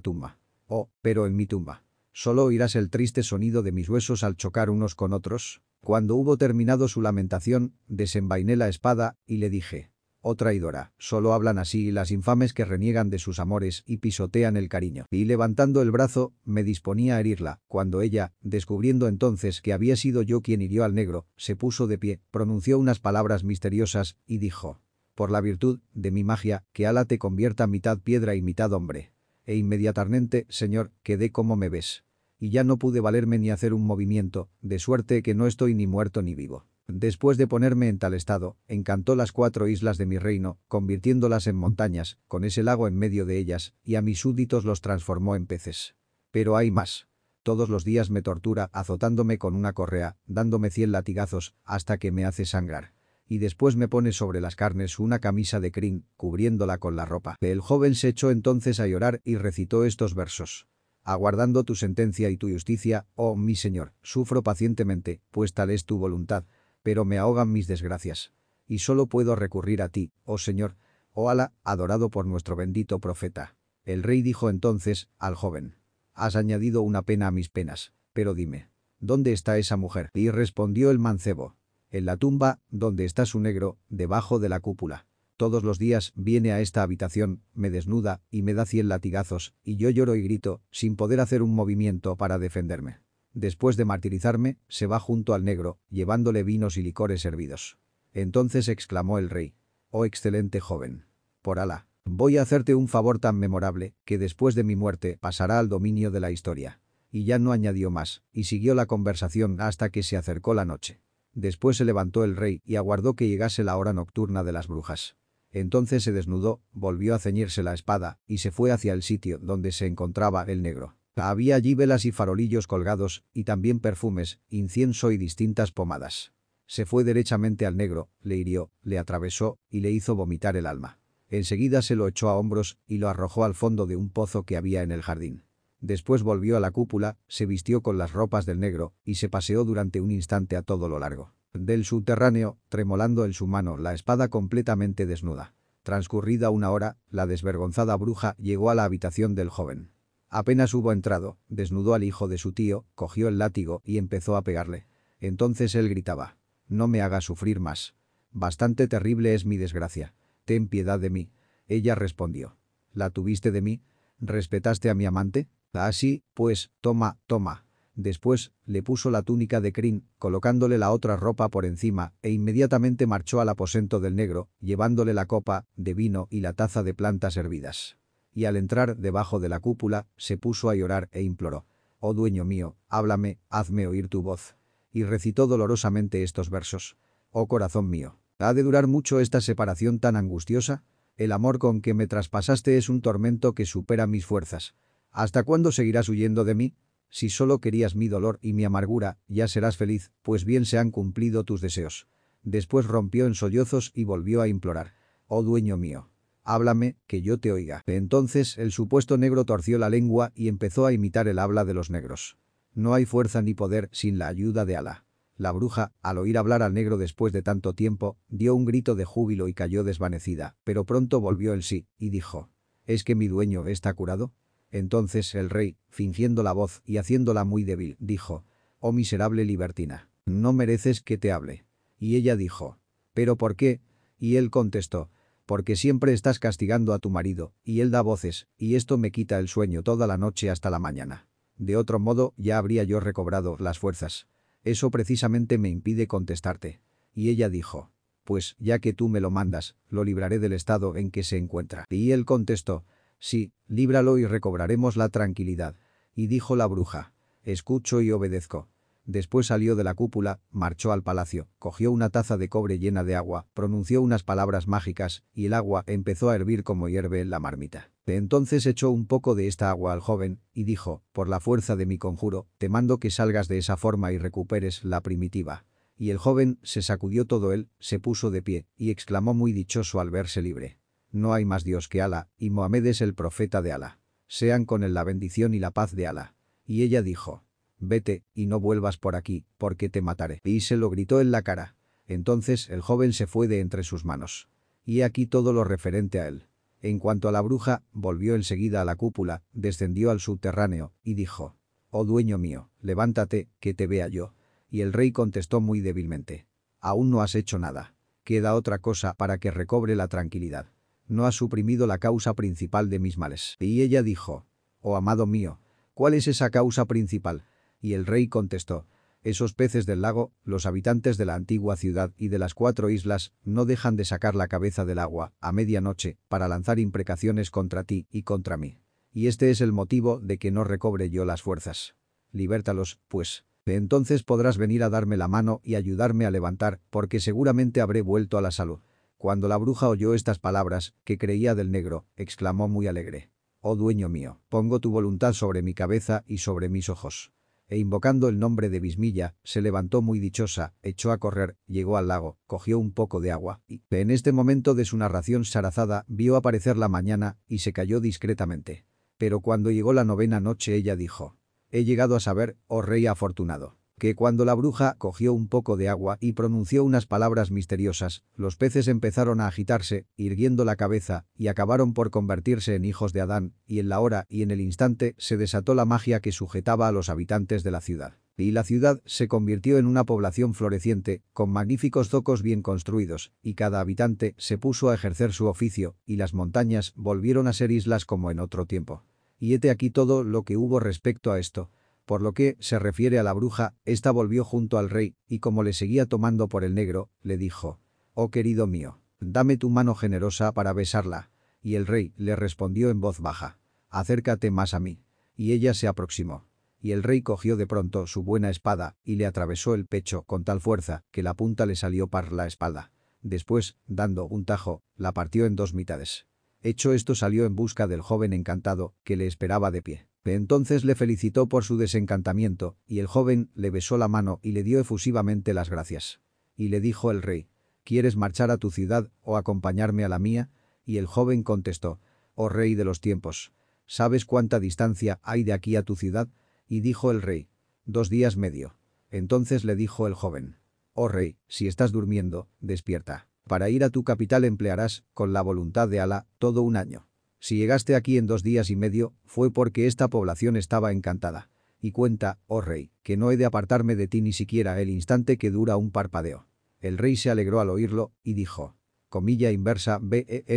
tumba. Oh, pero en mi tumba. Solo oirás el triste sonido de mis huesos al chocar unos con otros. Cuando hubo terminado su lamentación, desenvainé la espada y le dije, oh traidora, solo hablan así las infames que reniegan de sus amores y pisotean el cariño. Y levantando el brazo, me disponía a herirla, cuando ella, descubriendo entonces que había sido yo quien hirió al negro, se puso de pie, pronunció unas palabras misteriosas y dijo, por la virtud de mi magia, que ala te convierta mitad piedra y mitad hombre. E inmediatamente, señor, quedé como me ves. Y ya no pude valerme ni hacer un movimiento, de suerte que no estoy ni muerto ni vivo. Después de ponerme en tal estado, encantó las cuatro islas de mi reino, convirtiéndolas en montañas, con ese lago en medio de ellas, y a mis súbditos los transformó en peces. Pero hay más. Todos los días me tortura azotándome con una correa, dándome cien latigazos, hasta que me hace sangrar y después me pone sobre las carnes una camisa de crin, cubriéndola con la ropa. El joven se echó entonces a llorar y recitó estos versos. Aguardando tu sentencia y tu justicia, oh mi señor, sufro pacientemente, pues tal es tu voluntad, pero me ahogan mis desgracias. Y solo puedo recurrir a ti, oh señor, oh Ala, adorado por nuestro bendito profeta. El rey dijo entonces al joven. Has añadido una pena a mis penas, pero dime, ¿dónde está esa mujer? Y respondió el mancebo. En la tumba, donde está su negro, debajo de la cúpula. Todos los días viene a esta habitación, me desnuda y me da cien latigazos, y yo lloro y grito, sin poder hacer un movimiento para defenderme. Después de martirizarme, se va junto al negro, llevándole vinos y licores hervidos. Entonces exclamó el rey. Oh excelente joven. Por Alá, voy a hacerte un favor tan memorable, que después de mi muerte pasará al dominio de la historia. Y ya no añadió más, y siguió la conversación hasta que se acercó la noche. Después se levantó el rey y aguardó que llegase la hora nocturna de las brujas. Entonces se desnudó, volvió a ceñirse la espada y se fue hacia el sitio donde se encontraba el negro. Había allí velas y farolillos colgados, y también perfumes, incienso y distintas pomadas. Se fue derechamente al negro, le hirió, le atravesó y le hizo vomitar el alma. Enseguida se lo echó a hombros y lo arrojó al fondo de un pozo que había en el jardín. Después volvió a la cúpula, se vistió con las ropas del negro y se paseó durante un instante a todo lo largo. Del subterráneo, tremolando en su mano la espada completamente desnuda. Transcurrida una hora, la desvergonzada bruja llegó a la habitación del joven. Apenas hubo entrado, desnudó al hijo de su tío, cogió el látigo y empezó a pegarle. Entonces él gritaba. No me hagas sufrir más. Bastante terrible es mi desgracia. Ten piedad de mí. Ella respondió. ¿La tuviste de mí? ¿Respetaste a mi amante? Así, pues, toma, toma. Después, le puso la túnica de crin, colocándole la otra ropa por encima, e inmediatamente marchó al aposento del negro, llevándole la copa de vino y la taza de plantas hervidas. Y al entrar debajo de la cúpula, se puso a llorar e imploró. «Oh dueño mío, háblame, hazme oír tu voz». Y recitó dolorosamente estos versos. «Oh corazón mío, ¿ha de durar mucho esta separación tan angustiosa? El amor con que me traspasaste es un tormento que supera mis fuerzas. ¿Hasta cuándo seguirás huyendo de mí? Si solo querías mi dolor y mi amargura, ya serás feliz, pues bien se han cumplido tus deseos. Después rompió en sollozos y volvió a implorar. Oh dueño mío, háblame, que yo te oiga. Entonces el supuesto negro torció la lengua y empezó a imitar el habla de los negros. No hay fuerza ni poder sin la ayuda de Alá. La bruja, al oír hablar al negro después de tanto tiempo, dio un grito de júbilo y cayó desvanecida, pero pronto volvió el sí, y dijo, ¿es que mi dueño está curado? Entonces el rey, fingiendo la voz y haciéndola muy débil, dijo, «Oh miserable libertina, no mereces que te hable». Y ella dijo, «¿Pero por qué?» Y él contestó, «Porque siempre estás castigando a tu marido, y él da voces, y esto me quita el sueño toda la noche hasta la mañana. De otro modo ya habría yo recobrado las fuerzas. Eso precisamente me impide contestarte». Y ella dijo, «Pues, ya que tú me lo mandas, lo libraré del estado en que se encuentra». Y él contestó, Sí, líbralo y recobraremos la tranquilidad. Y dijo la bruja, escucho y obedezco. Después salió de la cúpula, marchó al palacio, cogió una taza de cobre llena de agua, pronunció unas palabras mágicas, y el agua empezó a hervir como hierve en la marmita. Entonces echó un poco de esta agua al joven, y dijo, por la fuerza de mi conjuro, te mando que salgas de esa forma y recuperes la primitiva. Y el joven se sacudió todo él, se puso de pie, y exclamó muy dichoso al verse libre. No hay más Dios que Alá, y Mohamed es el profeta de Alá. Sean con él la bendición y la paz de Alá. Y ella dijo, Vete, y no vuelvas por aquí, porque te mataré. Y se lo gritó en la cara. Entonces el joven se fue de entre sus manos. Y aquí todo lo referente a él. En cuanto a la bruja, volvió enseguida a la cúpula, descendió al subterráneo, y dijo, «Oh dueño mío, levántate, que te vea yo». Y el rey contestó muy débilmente, «Aún no has hecho nada. Queda otra cosa para que recobre la tranquilidad. No has suprimido la causa principal de mis males». Y ella dijo, «Oh amado mío, ¿cuál es esa causa principal?» Y el rey contestó, esos peces del lago, los habitantes de la antigua ciudad y de las cuatro islas, no dejan de sacar la cabeza del agua, a medianoche, para lanzar imprecaciones contra ti y contra mí. Y este es el motivo de que no recobre yo las fuerzas. Libértalos, pues. Entonces podrás venir a darme la mano y ayudarme a levantar, porque seguramente habré vuelto a la salud. Cuando la bruja oyó estas palabras, que creía del negro, exclamó muy alegre. Oh dueño mío, pongo tu voluntad sobre mi cabeza y sobre mis ojos e invocando el nombre de Bismilla, se levantó muy dichosa, echó a correr, llegó al lago, cogió un poco de agua, y en este momento de su narración Sarazada vio aparecer la mañana y se cayó discretamente. Pero cuando llegó la novena noche ella dijo, «He llegado a saber, oh rey afortunado» que cuando la bruja cogió un poco de agua y pronunció unas palabras misteriosas, los peces empezaron a agitarse, irguiendo la cabeza, y acabaron por convertirse en hijos de Adán, y en la hora y en el instante se desató la magia que sujetaba a los habitantes de la ciudad. Y la ciudad se convirtió en una población floreciente, con magníficos zocos bien construidos, y cada habitante se puso a ejercer su oficio, y las montañas volvieron a ser islas como en otro tiempo. Y hete aquí todo lo que hubo respecto a esto, por lo que, se refiere a la bruja, ésta volvió junto al rey, y como le seguía tomando por el negro, le dijo, «Oh querido mío, dame tu mano generosa para besarla». Y el rey le respondió en voz baja, «Acércate más a mí». Y ella se aproximó. Y el rey cogió de pronto su buena espada y le atravesó el pecho con tal fuerza que la punta le salió par la espalda. Después, dando un tajo, la partió en dos mitades. Hecho esto salió en busca del joven encantado, que le esperaba de pie. Entonces le felicitó por su desencantamiento, y el joven le besó la mano y le dio efusivamente las gracias. Y le dijo el rey, ¿quieres marchar a tu ciudad o acompañarme a la mía? Y el joven contestó, oh rey de los tiempos, ¿sabes cuánta distancia hay de aquí a tu ciudad? Y dijo el rey, dos días medio. Entonces le dijo el joven, oh rey, si estás durmiendo, despierta. Para ir a tu capital emplearás, con la voluntad de Alá, todo un año. Si llegaste aquí en dos días y medio, fue porque esta población estaba encantada. Y cuenta, oh rey, que no he de apartarme de ti ni siquiera el instante que dura un parpadeo. El rey se alegró al oírlo, y dijo, comilla inversa B-E-N-D-I-G-A-M-O-S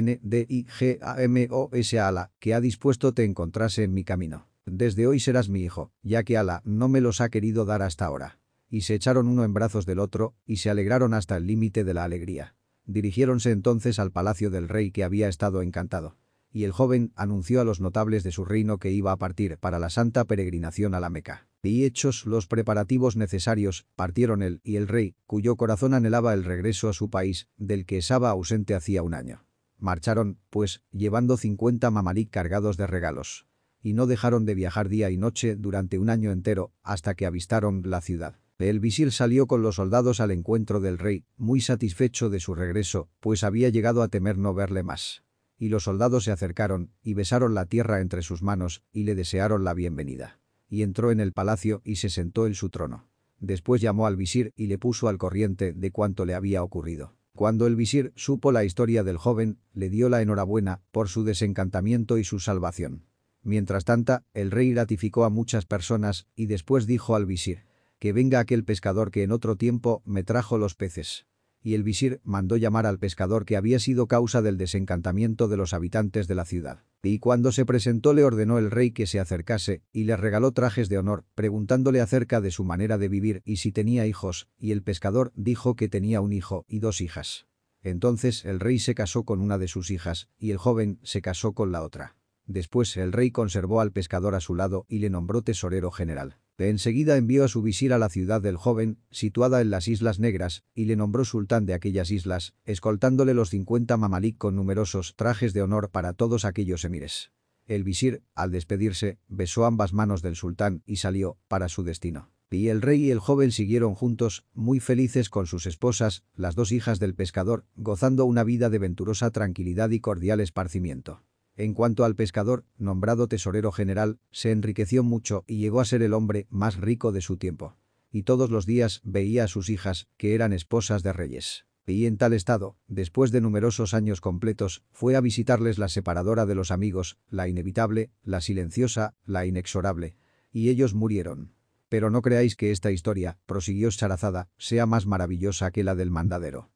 Ala, que ha dispuesto te encontrase en mi camino. Desde hoy serás mi hijo, ya que Ala no me los ha querido dar hasta ahora. Y se echaron uno en brazos del otro, y se alegraron hasta el límite de la alegría. Dirigiéronse entonces al palacio del rey que había estado encantado y el joven anunció a los notables de su reino que iba a partir para la santa peregrinación a la Meca. Y hechos los preparativos necesarios, partieron él y el rey, cuyo corazón anhelaba el regreso a su país, del que estaba ausente hacía un año. Marcharon, pues, llevando cincuenta mamalik cargados de regalos. Y no dejaron de viajar día y noche durante un año entero, hasta que avistaron la ciudad. El visir salió con los soldados al encuentro del rey, muy satisfecho de su regreso, pues había llegado a temer no verle más. Y los soldados se acercaron, y besaron la tierra entre sus manos, y le desearon la bienvenida. Y entró en el palacio y se sentó en su trono. Después llamó al visir y le puso al corriente de cuanto le había ocurrido. Cuando el visir supo la historia del joven, le dio la enhorabuena por su desencantamiento y su salvación. Mientras tanto, el rey ratificó a muchas personas y después dijo al visir, que venga aquel pescador que en otro tiempo me trajo los peces y el visir mandó llamar al pescador que había sido causa del desencantamiento de los habitantes de la ciudad. Y cuando se presentó le ordenó el rey que se acercase y le regaló trajes de honor, preguntándole acerca de su manera de vivir y si tenía hijos, y el pescador dijo que tenía un hijo y dos hijas. Entonces el rey se casó con una de sus hijas, y el joven se casó con la otra. Después el rey conservó al pescador a su lado y le nombró tesorero general. De enseguida envió a su visir a la ciudad del joven, situada en las Islas Negras, y le nombró sultán de aquellas islas, escoltándole los 50 mamalik con numerosos trajes de honor para todos aquellos emires. El visir, al despedirse, besó ambas manos del sultán y salió, para su destino. Y el rey y el joven siguieron juntos, muy felices con sus esposas, las dos hijas del pescador, gozando una vida de venturosa tranquilidad y cordial esparcimiento. En cuanto al pescador, nombrado tesorero general, se enriqueció mucho y llegó a ser el hombre más rico de su tiempo. Y todos los días veía a sus hijas, que eran esposas de reyes. Y en tal estado, después de numerosos años completos, fue a visitarles la separadora de los amigos, la inevitable, la silenciosa, la inexorable. Y ellos murieron. Pero no creáis que esta historia, prosiguió Charazada, sea más maravillosa que la del mandadero.